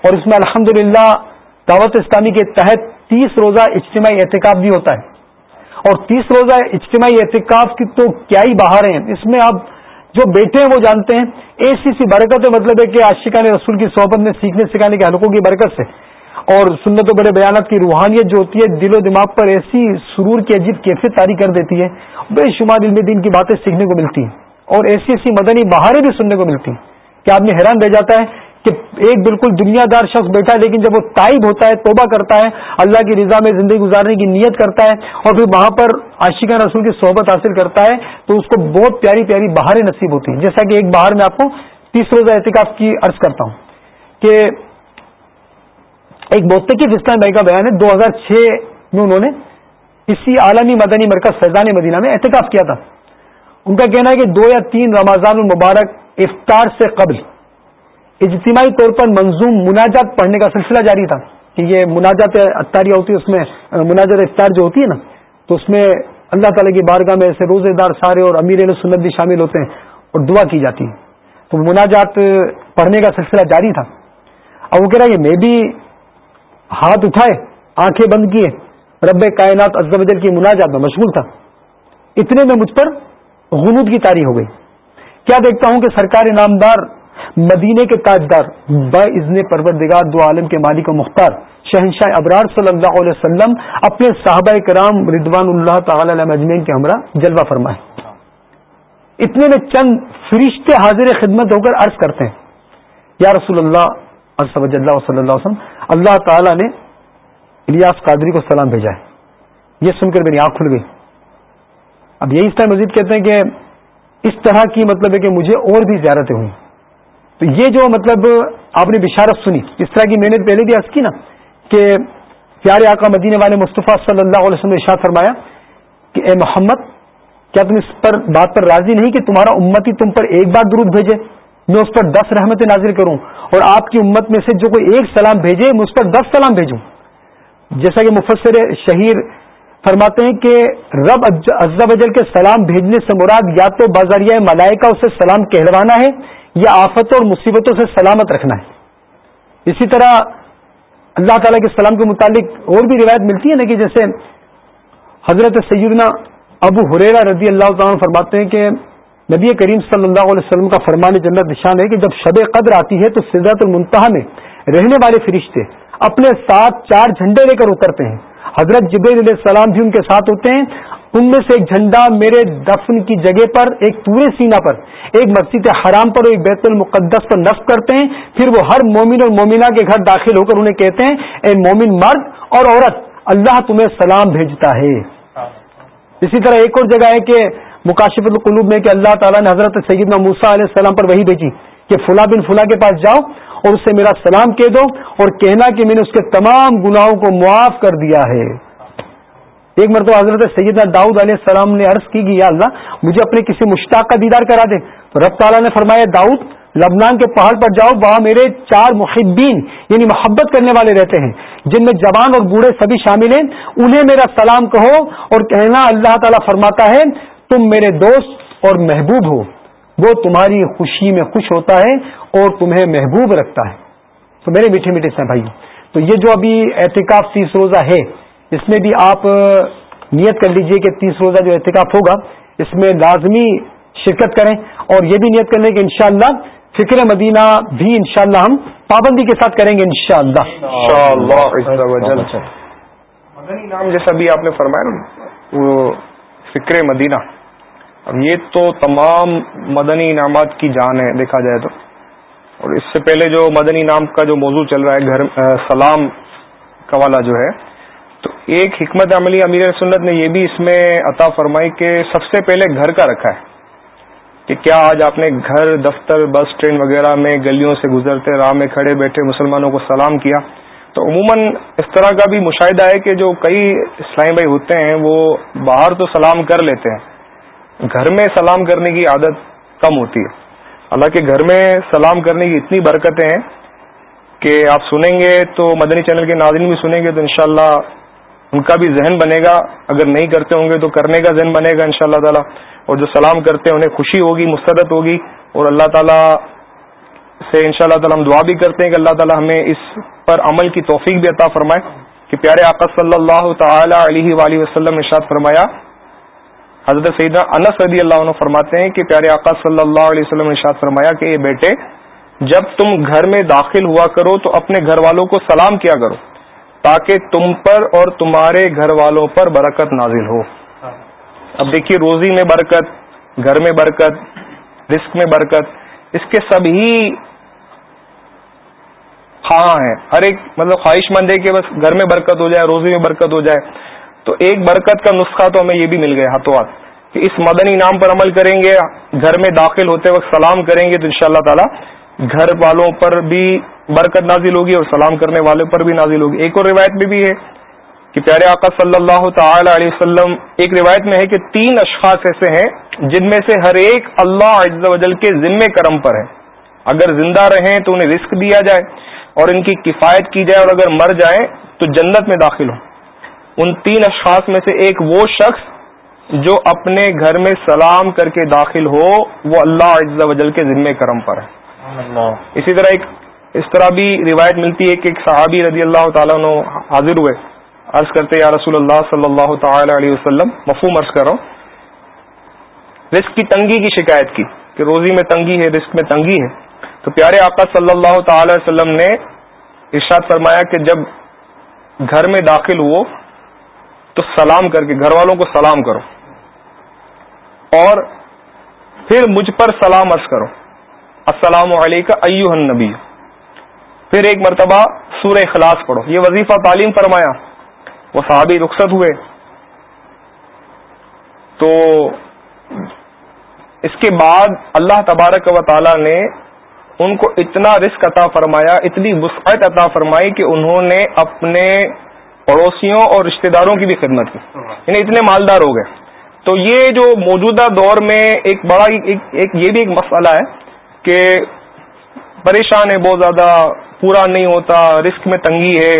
اور اس میں الحمدللہ دعوت اسلامی کے تحت تیس روزہ اجتماعی احتکاب بھی ہوتا ہے۔ اور تیس روزہ اجتماعی احتکاب کی تو کیا ہی بہار ہیں۔ اس میں آپ جو بیٹھے ہیں وہ جانتے ہیں۔ ایسی سی برکت مطلب ہے کہ عاشقان رسول کی صحبت میں سیکھنے سکھانے کے حلقوں کی برکت سے۔ اور سنت و بڑے بیانات کی روحانیت جو ہوتی ہے، دل و دماغ پر ایسی سرور کی عجیب کیفیت تاری کر دیتی ہے۔ بے شمار علم دین کی باتیں سیکھنے کو ملتی ہیں۔ اور ایسی ایسی مدنی بہاریں بھی سننے کو ملتی ہیں۔ کہ آدمی حیران رہ جاتا ہے کہ ایک بالکل دنیا دار شخص بیٹھا ہے، لیکن جب وہ تائب ہوتا ہے، توبہ کرتا ہے، اللہ کی رضا میں زندگی گزارنے کی نیت کرتا ہے اور پھر وہاں پر عاشقہ رسول کی صحبت حاصل کرتا ہے، تو اس کو بہت پیاری پیاری بہاریں نصیب ہوتی ہیں۔ جیسا کہ ایک بہار میں آپ کو تیس روزہ احتکاف کی عرض کرتا ہوں کہ ایک موتقی اسلام بھائی کا بیان ہے، دو ہزار چھ میں انہوں نے کسی عالمی مدنی مرکز فیضان مدینہ میں احتکاف کیا تھا۔ ان کا کہنا ہے کہ دو یا تین رمضان المبارک افطار سے قبل اجتماعی طور پر منظوم مناجات پڑھنے کا سلسلہ جاری تھا کہ یہ مناجات اتاریاں ہوتی ہے اس میں، مناجات افطار جو ہوتی ہے نا، تو اس میں اللہ تعالیٰ کی بارگاہ میں ایسے روزے دار سارے اور امیر سنت بھی شامل ہوتے ہیں اور دعا کی جاتی ہے تو مناجات پڑھنے کا سلسلہ جاری تھا۔ اب وہ کہہ رہا ہے میں بھی ہاتھ اٹھائے، آنکھیں بند کیے، رب کائنات ازل کی مناجات میں مشغول تھا۔ اتنے میں مجھ پر غنود کی تاری ہو گئی۔ کیا دیکھتا ہوں کہ سرکار نامدار مدینے کے تاجدار ازن پروردگار، دو عالم کے مالک و مختار، شہنشاہ ابرار صلی اللہ علیہ وسلم، اپنے صحابہ کرام ردوان اللہ تعالی علیہ مجمین کے ہمراہ جلوہ فرمائے۔ اتنے میں چند فرشتے حاضر خدمت ہو کر عرض کرتے ہیں۔ یا رسول اللہ صلی اللہ وسلم، اللہ تعالی نے الیاس قادری کو سلام بھیجا ہے۔ یہ سن کر میری آنکھ کھل گئی۔ اب یہی اس طرح مزید کہتے ہیں کہ اس طرح کی مطلب ہے کہ مجھے اور بھی زیارتیں ہوئی تو یہ جو مطلب آپ نے بشارت سنی، اس طرح کی میں نے پہلے بھی عرض کی نا کہ پیارے آقا مدینے والے مصطفیٰ صلی اللہ علیہ وسلم نے ارشاد فرمایا کہ اے محمد، کیا تم اس پر، بات پر راضی نہیں کہ تمہارا امتی تم پر ایک بار درود بھیجے؟ میں اس پر دس رحمتیں نازل کروں اور آپ کی امت میں سے جو کوئی ایک سلام بھیجے، میں اس پر دس سلام بھیجوں۔ جیسا کہ مفسر شہیر فرماتے ہیں کہ رب اجل کے سلام بھیجنے سے مراد یا تو بازاریہ ملائکہ اسے سلام کہلوانا ہے یا آفتوں اور مصیبتوں سے سلامت رکھنا ہے۔ اسی طرح اللہ تعالیٰ کے سلام کے متعلق اور بھی روایت ملتی ہے نا کہ جیسے حضرت سیدنا ابو حریرا رضی اللہ تعالیٰ فرماتے ہیں کہ نبی کریم صلی اللہ علیہ وسلم کا فرمان جنت نشان ہے کہ جب شب قدر آتی ہے تو سدرت المنتہا میں رہنے والے فرشتے اپنے ساتھ چار جھنڈے لے کر اترتے ہیں۔ حضرت جبیر علیہ السلام بھی ان کے ساتھ ہوتے ہیں۔ ان میں سے ایک جھنڈا میرے دفن کی جگہ پر، ایک پورے سینا پر، ایک مسجد حرام پر ایک بیت المقدس پر نصب کرتے ہیں۔ پھر وہ ہر مومن اور مومنہ کے گھر داخل ہو کر انہیں کہتے ہیں، اے مومن مرد اور عورت، اللہ تمہیں سلام بھیجتا ہے۔ اسی طرح ایک اور جگہ ہے کہ مکاشف القلوب میں کہ اللہ تعالیٰ نے حضرت سیدنا موسا علیہ السلام پر وہی بھیجی کہ فلاں بن فلاں کے پاس جاؤ اور اسے میرا سلام کہہ دو اور کہنا کہ میں نے اس کے تمام گناہوں کو معاف کر دیا ہے۔ ایک مرتبہ حضرت سیدنا داؤد علیہ السلام نے عرض کی کہ یا اللہ، مجھے اپنے کسی مشتاق کا دیدار کرا دے۔ تو رب تعالیٰ نے فرمایا، داؤد، لبنان کے پہاڑ پر جاؤ، وہاں میرے چار محبین یعنی محبت کرنے والے رہتے ہیں، جن میں جوان اور بوڑھے سبھی شامل ہیں۔ انہیں میرا سلام کہو اور کہنا اللہ تعالیٰ فرماتا ہے، تم میرے دوست اور محبوب ہو۔ وہ تمہاری خوشی میں خوش ہوتا ہے اور تمہیں محبوب رکھتا ہے۔ تو میرے میٹھے میٹھے سے بھائی تو یہ جو ابھی احتکاف تیس روزہ ہے اس میں بھی آپ نیت کر لیجیے کہ تیس روزہ جو احتکاف ہوگا اس میں لازمی شرکت کریں اور یہ بھی نیت کر لیں کہ انشاءاللہ فکر مدینہ بھی انشاءاللہ ہم پابندی کے ساتھ کریں گے انشاءاللہ۔ مدنی نام جیسا بھی آپ نے فرمایا وہ فکر مدینہ۔ اب یہ تو تمام مدنی انعامات کی جان ہے دیکھا جائے تو۔ اور اس سے پہلے جو مدنی نام کا جو موضوع چل رہا ہے گھر سلام کا والا جو ہے ایک حکمت عملی امیر سنت نے یہ بھی اس میں عطا فرمائی کہ سب سے پہلے گھر کا رکھا ہے کہ کیا آج آپ نے گھر، دفتر، بس، ٹرین وغیرہ میں گلیوں سے گزرتے، راہ میں کھڑے بیٹھے مسلمانوں کو سلام کیا؟ تو عموماً اس طرح کا بھی مشاہدہ ہے کہ جو کئی اسلامی بھائی ہوتے ہیں، وہ باہر تو سلام کر لیتے ہیں۔ گھر میں سلام کرنے کی عادت کم ہوتی ہے۔ حالانکہ گھر میں سلام کرنے کی اتنی برکتیں ہیں کہ آپ سنیں گے تو مدنی چینل کے ناظرین بھی سنیں گے تو انشاءاللہ ان کا بھی ذہن بنے گا، اگر نہیں کرتے ہوں گے تو کرنے کا ذہن بنے گا ان شاء اللہ تعالیٰ۔ اور جو سلام کرتے ہیں انہیں خوشی ہوگی، مسترد ہوگی۔ اور اللہ تعالیٰ سے ان شاء اللہ تعالیٰ ہم دعا بھی کرتے ہیں کہ اللہ تعالیٰ ہمیں اس پر عمل کی توفیق بھی عطا فرمائے۔ کہ پیارے آقا صلی اللہ تعالی علیہ وآلہ وسلم نے شاد فرمایا، حضرت سیدہ انس رضی اللہ عنہ فرماتے ہیں کہ پیارے آقا صلی اللہ علیہ وسلم نے شاد فرمایا کہ یہ بیٹے، جب تم گھر میں داخل ہوا کرو تو اپنے گھر والوں کو سلام کیا کرو۔ تاکہ تم پر اور تمہارے گھر والوں پر برکت نازل ہو۔ اب دیکھیے، روزی میں برکت، گھر میں برکت، رزق میں برکت، اس کے سب ہی ہاں ہیں۔ ہر ایک مطلب خواہش مند ہے کہ بس گھر میں برکت ہو جائے، روزی میں برکت ہو جائے۔ تو ایک برکت کا نسخہ تو ہمیں یہ بھی مل گیا ہاتھوں ہاتھ کہ اس مدنی نام پر عمل کریں گے، گھر میں داخل ہوتے وقت سلام کریں گے تو ان شاء اللہ تعالیٰ گھر والوں پر بھی برکت نازل ہوگی اور سلام کرنے والے پر بھی نازل ہوگی۔ ایک اور روایت میں بھی ہے کہ پیارے آقا صلی اللہ تعالی علیہ وسلم ایک روایت میں ہے کہ تین اشخاص ایسے ہیں جن میں سے ہر ایک اللہ عز و جل کے ذمے کرم پر ہے۔ اگر زندہ رہیں تو انہیں رزق دیا جائے اور ان کی کفایت کی جائے اور اگر مر جائیں تو جنت میں داخل ہوں۔ ان تین اشخاص میں سے ایک وہ شخص جو اپنے گھر میں سلام کر کے داخل ہو وہ اللہ عز و جل کے ذمے کرم پر ہے۔ اسی طرح ایک اس طرح بھی روایت ملتی ہے کہ ایک صحابی رضی اللہ تعالیٰ عنہ حاضر ہوئے۔ عرض کرتے یا رسول اللہ صلی اللہ تعالی علیہ وسلم، مفہوم عرض کرو۔ رزق کی تنگی کی شکایت کی کہ روزی میں تنگی ہے، رزق میں تنگی ہے۔ تو پیارے آقا صلی اللہ تعالی وسلم نے ارشاد فرمایا کہ جب گھر میں داخل ہو تو سلام کر کے، گھر والوں کو سلام کرو۔ اور پھر مجھ پر سلام عرض کرو۔ السلام علیکم ایو النبی۔ پھر ایک مرتبہ سورہ اخلاص پڑھو۔ یہ وظیفہ تعلیم فرمایا۔ وہ صحابی رخصت ہوئے۔ تو اس کے بعد اللہ تبارک و تعالی نے ان کو اتنا رزق عطا فرمایا، اتنی وسعت عطا فرمائی کہ انہوں نے اپنے پڑوسیوں اور رشتہ داروں کی بھی خدمت کی۔ یعنی اتنے مالدار ہو گئے۔ تو یہ جو موجودہ دور میں ایک بڑا ایک یہ بھی ایک مسئلہ ہے کہ پریشان ہے، بہت زیادہ پورا نہیں ہوتا، رسک میں تنگی ہے،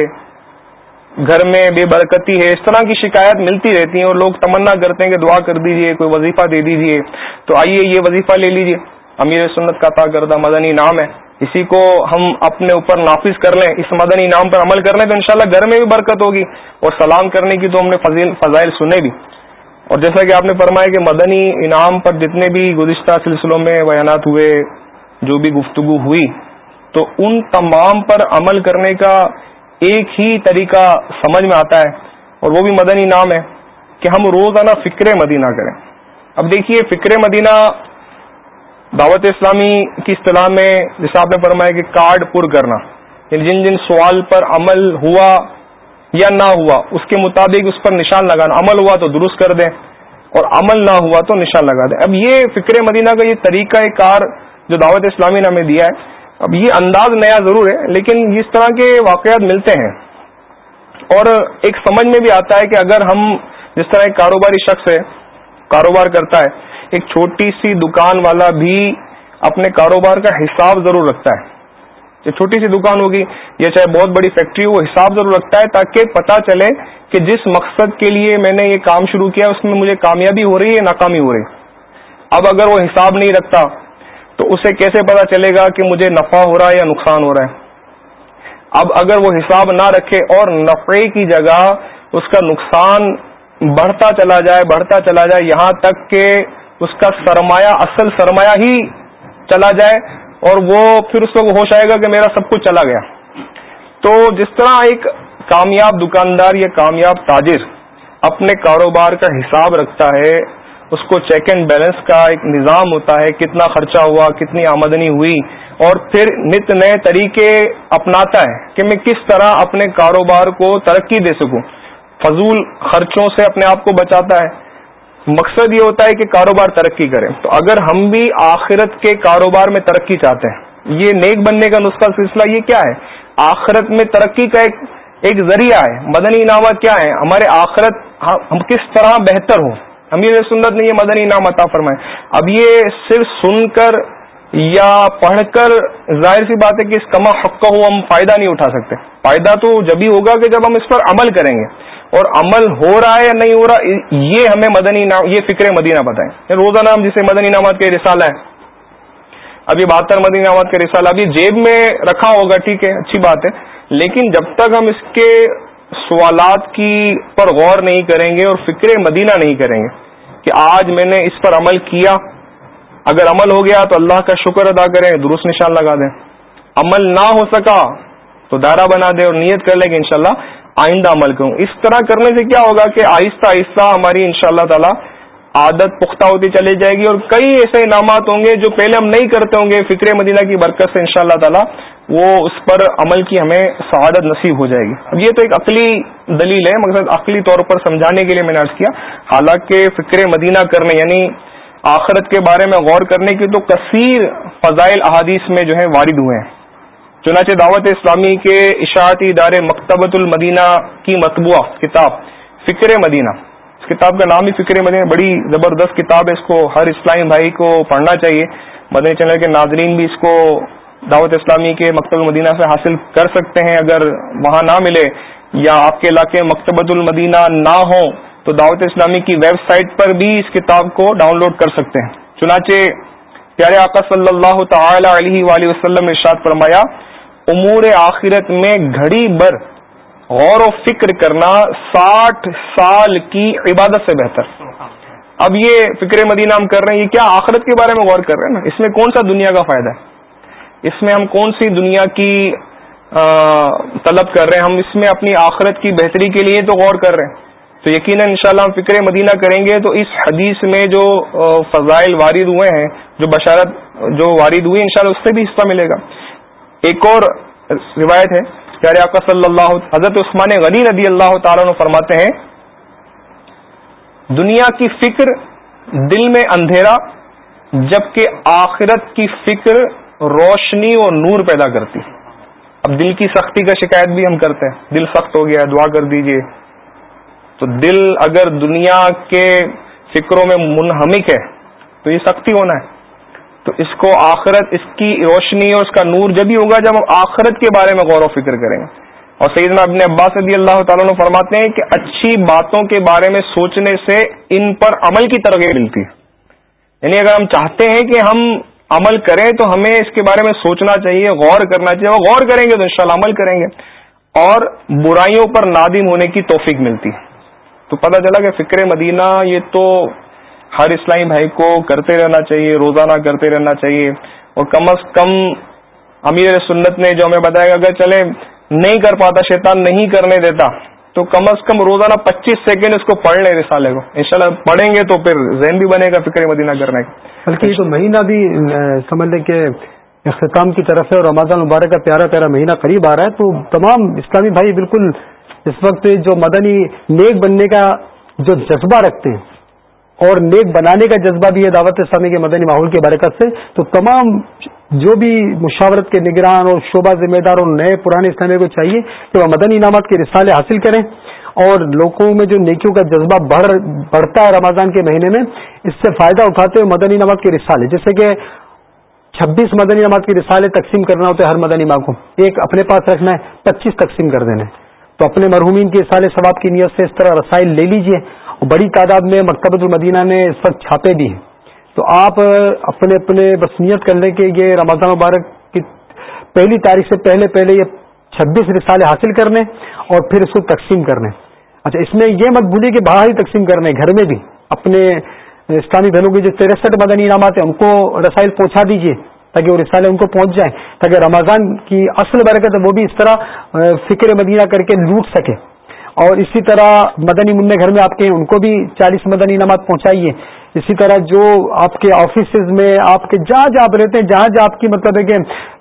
گھر میں بے برکتی ہے، اس طرح کی شکایت ملتی رہتی ہیں اور لوگ تمنا کرتے ہیں کہ دعا کر دیجیے، کوئی وظیفہ دے دیجیے۔ تو آئیے یہ وظیفہ لے لیجیے۔ امیر سنت کا عطا کردہ مدنی نام ہے۔ اسی کو ہم اپنے اوپر نافذ کر لیں، اس مدنی نام پر عمل کر لیں تو انشاءاللہ گھر میں بھی برکت ہوگی۔ اور سلام کرنے کی تو ہم نے فضائل سنے بھی۔ اور جیسا کہ آپ نے فرمایا کہ مدنی انعام پر جتنے بھی گزشتہ سلسلوں میں بیانات ہوئے جو بھی گفتگو ہوئی، تو ان تمام پر عمل کرنے کا ایک ہی طریقہ سمجھ میں آتا ہے، اور وہ بھی مدنی نام ہے کہ ہم روزانہ فکر مدینہ کریں۔ اب دیکھیے، فکر مدینہ دعوت اسلامی کی اصطلاح میں جیسا آپ نے فرمایا کہ کارڈ پر کرنا یعنی جن جن سوال پر عمل ہوا یا نہ ہوا، اس کے مطابق اس پر نشان لگانا۔ عمل ہوا تو درست کر دیں، اور عمل نہ ہوا تو نشان لگا دیں۔ اب یہ فکر مدینہ کا یہ طریقہ کار جو دعوت اسلامی نے ہمیں دیا ہے، اب یہ انداز نیا ضرور ہے، لیکن اس طرح کے واقعات ملتے ہیں۔ اور ایک سمجھ میں بھی آتا ہے کہ اگر ہم جس طرح ایک کاروباری شخص ہے، کاروبار کرتا ہے، ایک چھوٹی سی دکان والا بھی اپنے کاروبار کا حساب ضرور رکھتا ہے۔ یہ چھوٹی سی دکان ہوگی، یا چاہے بہت بڑی فیکٹری ہو، وہ حساب ضرور رکھتا ہے تاکہ پتا چلے کہ جس مقصد کے لیے میں نے یہ کام شروع کیا، اس میں مجھے کامیابی ہو رہی ہے ناکامی ہو رہی۔ اب اگر وہ حساب نہیں رکھتا تو اسے کیسے پتا چلے گا کہ مجھے نفع ہو رہا ہے یا نقصان ہو رہا ہے؟ اب اگر وہ حساب نہ رکھے اور نفے کی جگہ اس کا نقصان بڑھتا چلا جائے، بڑھتا چلا جائے، یہاں تک کہ اس کا سرمایہ، اصل سرمایہ ہی چلا جائے اور وہ پھر اس کو ہوش آئے گا کہ میرا سب کچھ چلا گیا۔ تو جس طرح ایک کامیاب دکاندار یا کامیاب تاجر اپنے کاروبار کا حساب رکھتا ہے اس کو چیک اینڈ بیلنس کا ایک نظام ہوتا ہے، کتنا خرچہ ہوا، کتنی آمدنی ہوئی، اور پھر نت نئے طریقے اپناتا ہے کہ میں کس طرح اپنے کاروبار کو ترقی دے سکوں۔ فضول خرچوں سے اپنے آپ کو بچاتا ہے۔ مقصد یہ ہوتا ہے کہ کاروبار ترقی کرے۔ تو اگر ہم بھی آخرت کے کاروبار میں ترقی چاہتے ہیں، یہ نیک بننے کا نسخہ سلسلہ یہ کیا ہے؟ آخرت میں ترقی کا ایک ایک ذریعہ ہے۔ مدنی انعامات کیا ہے ہمارے آخرت، ہم کس طرح بہتر ہوں؟ امیر سنت نے یہ مدنی نام عطا فرمائے۔ اب یہ صرف سن کر یا پڑھ کر ظاہر سی بات ہے کہ اس کما حق کا ہو ہم فائدہ نہیں اٹھا سکتے۔ فائدہ تو جب ہی ہوگا کہ جب ہم اس پر عمل کریں گے۔ اور عمل ہو رہا ہے یا نہیں ہو رہا، یہ ہمیں مدنی نام یہ فکر مدینہ بتائیں۔ روزہ نام جسے مدنی نامات کا رسالہ ہے اب یہ بہتر مدنی نامات کا رسالہ اب یہ جیب میں رکھا ہوگا، ٹھیک ہے، اچھی بات ہے۔ لیکن جب تک ہم اس کے سوالات کی پر غور نہیں کریں گے اور فکر مدینہ نہیں کریں گے۔ کہ آج میں نے اس پر عمل کیا۔ اگر عمل ہو گیا تو اللہ کا شکر ادا کریں، درست نشان لگا دیں۔ عمل نہ ہو سکا تو دائرہ بنا دیں اور نیت کر لیں کہ انشاءاللہ آئندہ عمل کروں۔ اس طرح کرنے سے کیا ہوگا کہ آہستہ آہستہ ہماری ان شاء اللہ تعالی عادت پختہ ہوتی چلی جائے گی اور کئی ایسے انعامات ہوں گے جو پہلے ہم نہیں کرتے ہوں گے۔ فکر مدینہ کی برکت سے ان شاء اللہ تعالیٰ وہ اس پر عمل کی ہمیں سعادت نصیب ہو جائے گی۔ اب یہ تو ایک عقلی دلیل ہے، مقصد عقلی طور پر سمجھانے کے لیے میں نے عرض کیا۔ حالانکہ فکر مدینہ کرنے یعنی آخرت کے بارے میں غور کرنے کی تو کثیر فضائل احادیث میں جو ہے وارد ہوئے ہیں۔ چنانچہ دعوت اسلامی کے اشاعتی ادارے مکتبۃ المدینہ کی مطبوعہ، کتاب، فکر مدینہ۔ اس کتاب کا نام ہی فکر مدینہ بڑی زبردست کتاب ہے۔ اس کو ہر اسلامی بھائی کو پڑھنا چاہیے۔ مدنی چینل کے ناظرین بھی اس کو دعوت اسلامی کے مکتب المدینہ سے حاصل کر سکتے ہیں۔ اگر وہاں نہ ملے یا آپ کے علاقے مکتبۃ المدینہ نہ ہو، تو دعوت اسلامی کی ویب سائٹ پر بھی اس کتاب کو ڈاؤن لوڈ کر سکتے ہیں۔ چنانچہ پیارے آقا صلی اللہ تعالی علیہ وآلہ وسلم ارشاد فرمایا، امور آخرت میں گھڑی بر غور و فکر کرنا ساٹھ سال کی عبادت سے بہتر۔ اب یہ فکر مدینہ ہم کر رہے ہیں، یہ کیا آخرت کے بارے میں غور کر رہے ہیں نا؟ اس میں کون سا دنیا کا فائدہ ہے؟ اس میں ہم کون سی دنیا کی طلب کر رہے ہیں؟ ہم اس میں اپنی آخرت کی بہتری کے لیے تو غور کر رہے ہیں۔ تو یقیناً انشاءاللہ ہم فکر مدینہ کریں گے تو اس حدیث میں جو فضائل وارد ہوئے ہیں، جو بشارت، جو وارد ہوئی، انشاءاللہ اس سے بھی حصہ ملے گا۔ ایک اور روایت ہے، پیارے آقا صلی اللہ حضرت عثمان غنی رضی اللہ تعالیٰ فرماتے ہیں، دنیا کی فکر دل میں اندھیرا، جبکہ آخرت کی فکر روشنی اور نور پیدا کرتی۔ اب دل کی سختی کا شکایت بھی ہم کرتے ہیں۔ دل سخت ہو گیا دعا کر دیجیے۔ تو دل اگر دنیا کے فکروں میں منہمک ہے، تو یہ سختی ہونا ہے۔ تو اس کو آخرت، اس کی روشنی اور اس کا نور جب ہی ہوگا، جب ہم آخرت کے بارے میں غور و فکر کریں گے۔ اور سیدنا ابن عباس رضی اللہ تعالیٰ نے فرماتے ہیں کہ اچھی باتوں کے بارے میں سوچنے سے ان پر عمل کی ترغیب ملتی۔ ہے یعنی اگر ہم چاہتے ہیں کہ ہم عمل کریں تو ہمیں اس کے بارے میں سوچنا چاہیے، غور کرنا چاہیے وہ غور کریں گے تو انشاءاللہ عمل کریں گے۔ اور برائیوں پر نادم ہونے کی توفیق ملتی ہے۔ تو پتہ چلا کہ فکر مدینہ یہ تو ہر اسلامی بھائی کو کرتے رہنا چاہیے، روزانہ کرتے رہنا چاہیے۔ اور کم از کم امیر سنت نے جو ہمیں بتایا اگر چلے نہیں کر پاتا، شیطان نہیں کرنے دیتا۔ تو کم از کم روزانہ پچیس سیکنڈ اس کو پڑھ لیں رسالے کو۔ انشاءاللہ پڑھیں گے تو پھر ذہن بھی بنے گا فکر مدینہ کرنے کا بلکہ یہ تو مہینہ بھی سمجھ لیں کہ اختتام کی طرف ہے اور رمضان مبارک کا پیارا پیارا مہینہ قریب آ رہا ہے، تو تمام اسلامی بھائی بالکل اس وقت جو مدنی نیک بننے کا جو جذبہ رکھتے ہیں۔ اور نیک بنانے کا جذبہ بھی ہے دعوت اسلامی کے مدنی ماحول کی برکت سے، تو تمام جو بھی مشاورت کے نگران اور شعبہ ذمہ دار اور نئے پرانے اسلامیہ کو چاہیے کہ وہ مدنی انعامات کے رسالے حاصل کریں اور لوگوں میں جو نیکیوں کا جذبہ بڑھ، بڑھتا ہے رمضان کے مہینے میں، اس سے فائدہ اٹھاتے ہوئے مدنی انعامات کے رسالے، جیسے کہ چھبیس مدنی انعامات کے رسالے تقسیم کرنا ہوتے ہر مدنی ماہ کو، ایک اپنے پاس رکھنا ہے، پچیس تقسیم کر دینا ہے تو اپنے مرحومین کے رسالے، ثواب کی نیت سے اس طرح رسائل لے لیجیے۔ بڑی تعداد میں مکتبۃ المدینہ نے اس وقت چھاپے بھی ہیں۔ تو آپ اپنے اپنے بس نیت کر لیں کہ یہ رمضان مبارک کی پہلی تاریخ سے پہلے پہلے یہ چھبیس رسالے حاصل کرنے اور پھر اس کو تقسیم کرنے اچھا اس میں یہ مت بھولیے کہ باہر ہی تقسیم کرنے گھر میں بھی۔ اپنے اسلامی بہنوں کے جو تریسٹھ مدنی انعامات ہیں، ان کو رسائل پہنچا دیجیے تاکہ وہ رسالے ان کو پہنچ جائیں، تاکہ رمضان کی اصل برکت ہے وہ بھی اس طرح فکر مدینہ کر کے لوٹ سکے۔ اور اسی طرح مدنی منع گھر میں آپ کے ان کو بھی چالیس مدنی انعامات پہنچائیے۔ اسی طرح جو آپ کے آفیسز میں آپ کے جہاں جہاں آپ رہتے ہیں، جہاں جہاں آپ کی مطلب ہے کہ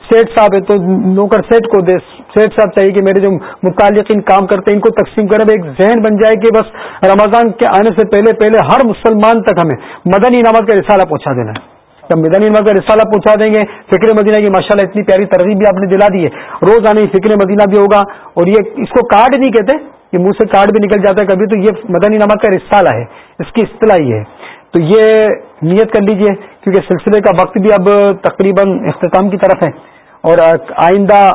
سیٹ صاحب ہے، تو نوکر سیٹ کو دے سیٹ صاحب چاہیے کہ میرے جو متعلقین کام کرتے ہیں، ان کو تقسیم کرے ایک ذہن بن جائے کہ بس رمضان کے آنے سے پہلے پہلے ہر مسلمان تک ہمیں مدنی انعامات کا رسالہ پہنچا دینا ہے۔ جب مدنی انعامات کا رسالہ پہنچا دیں گے، فکر مدینہ کی ماشاء اتنی پیاری ترغیب بھی آپ نے دلا دی ہے۔ روز آنے فکر مدینہ بھی ہوگا اور یہ اس کو کارڈ نہیں کہتے یہ منہ سے کارڈ بھی نکل جاتا ہے کبھی، تو یہ مدنی انعامات کا رسالہ ہے، اس کی اصطلاح یہ ہے۔ تو یہ نیت کر لیجیے، کیونکہ سلسلے کا وقت بھی اب تقریباً اختتام کی طرف ہے۔ اور آئندہ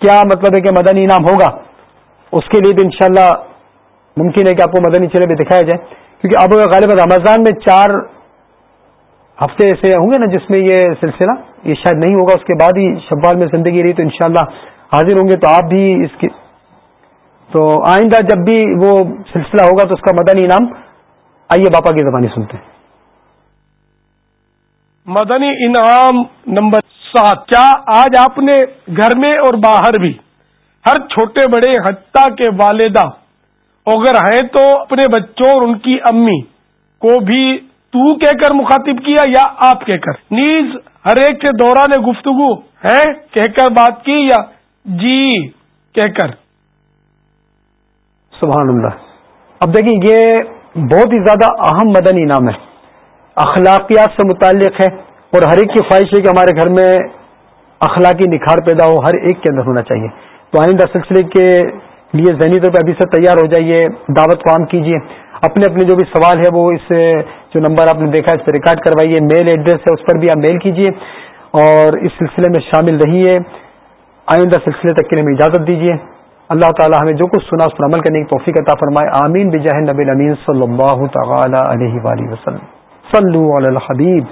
کیا مطلب ہے کہ مدنی انعام ہوگا، اس کے لیے بھی انشاءاللہ ممکن ہے کہ آپ کو مدنی چلے بھی دکھایا جائے۔ کیونکہ اب غالب رمضان میں چار ہفتے ایسے ہوں گے نا جس میں یہ سلسلہ، یہ شاید نہیں ہوگا، اس کے بعد ہی شبال میں زندگی رہی تو انشاءاللہ حاضر ہوں گے۔ تو آپ بھی اس کی تو آئندہ جب بھی وہ سلسلہ ہوگا تو اس کا مدنی انعام آئیے باپا کی زبانی سنتے ہیں۔ مدنی انعام نمبر سات۔ کیا آج آپ نے گھر میں اور باہر بھی ہر چھوٹے بڑے حتیٰ کے والدہ اگر ہیں تو اپنے بچوں اور ان کی امی کو بھی تو کہہ کر مخاطب کیا یا آپ کہہ کر؟ نیز ہر ایک کے دوران گفتگو ہے، کہہ کر بات کی یا جی کہہ کر؟ سبحان اللہ۔ اب دیکھیں، یہ بہت ہی زیادہ اہم مدنی انعام ہے۔ اخلاقیات سے متعلق ہے اور ہر ایک کی خواہش ہے کہ ہمارے گھر میں اخلاقی نکھار پیدا ہو، ہر ایک کے اندر ہونا چاہیے۔ تو آئندہ سلسلے کے لیے ذہنی طور پہ ابھی سے تیار ہو جائیے، دعوت کو عام کیجیے۔ اپنے اپنے جو بھی سوال ہے وہ اس جو نمبر آپ نے دیکھا اس پہ ریکارڈ کروائیے۔ میل ایڈریس ہے، اس پر بھی آپ میل کیجیے۔ اور اس سلسلے میں شامل رہیے۔ آئندہ سلسلے تک کے لیے اجازت دیجیے۔ اللہ تعالی ہمیں جو کچھ سنا اس پر عمل کرنے کی توفیق عطا فرمائے. آمین. بجاہ نبی امین صلی اللہ تعالی علیہ وآلہ وسلم. صلو علی الحبیب.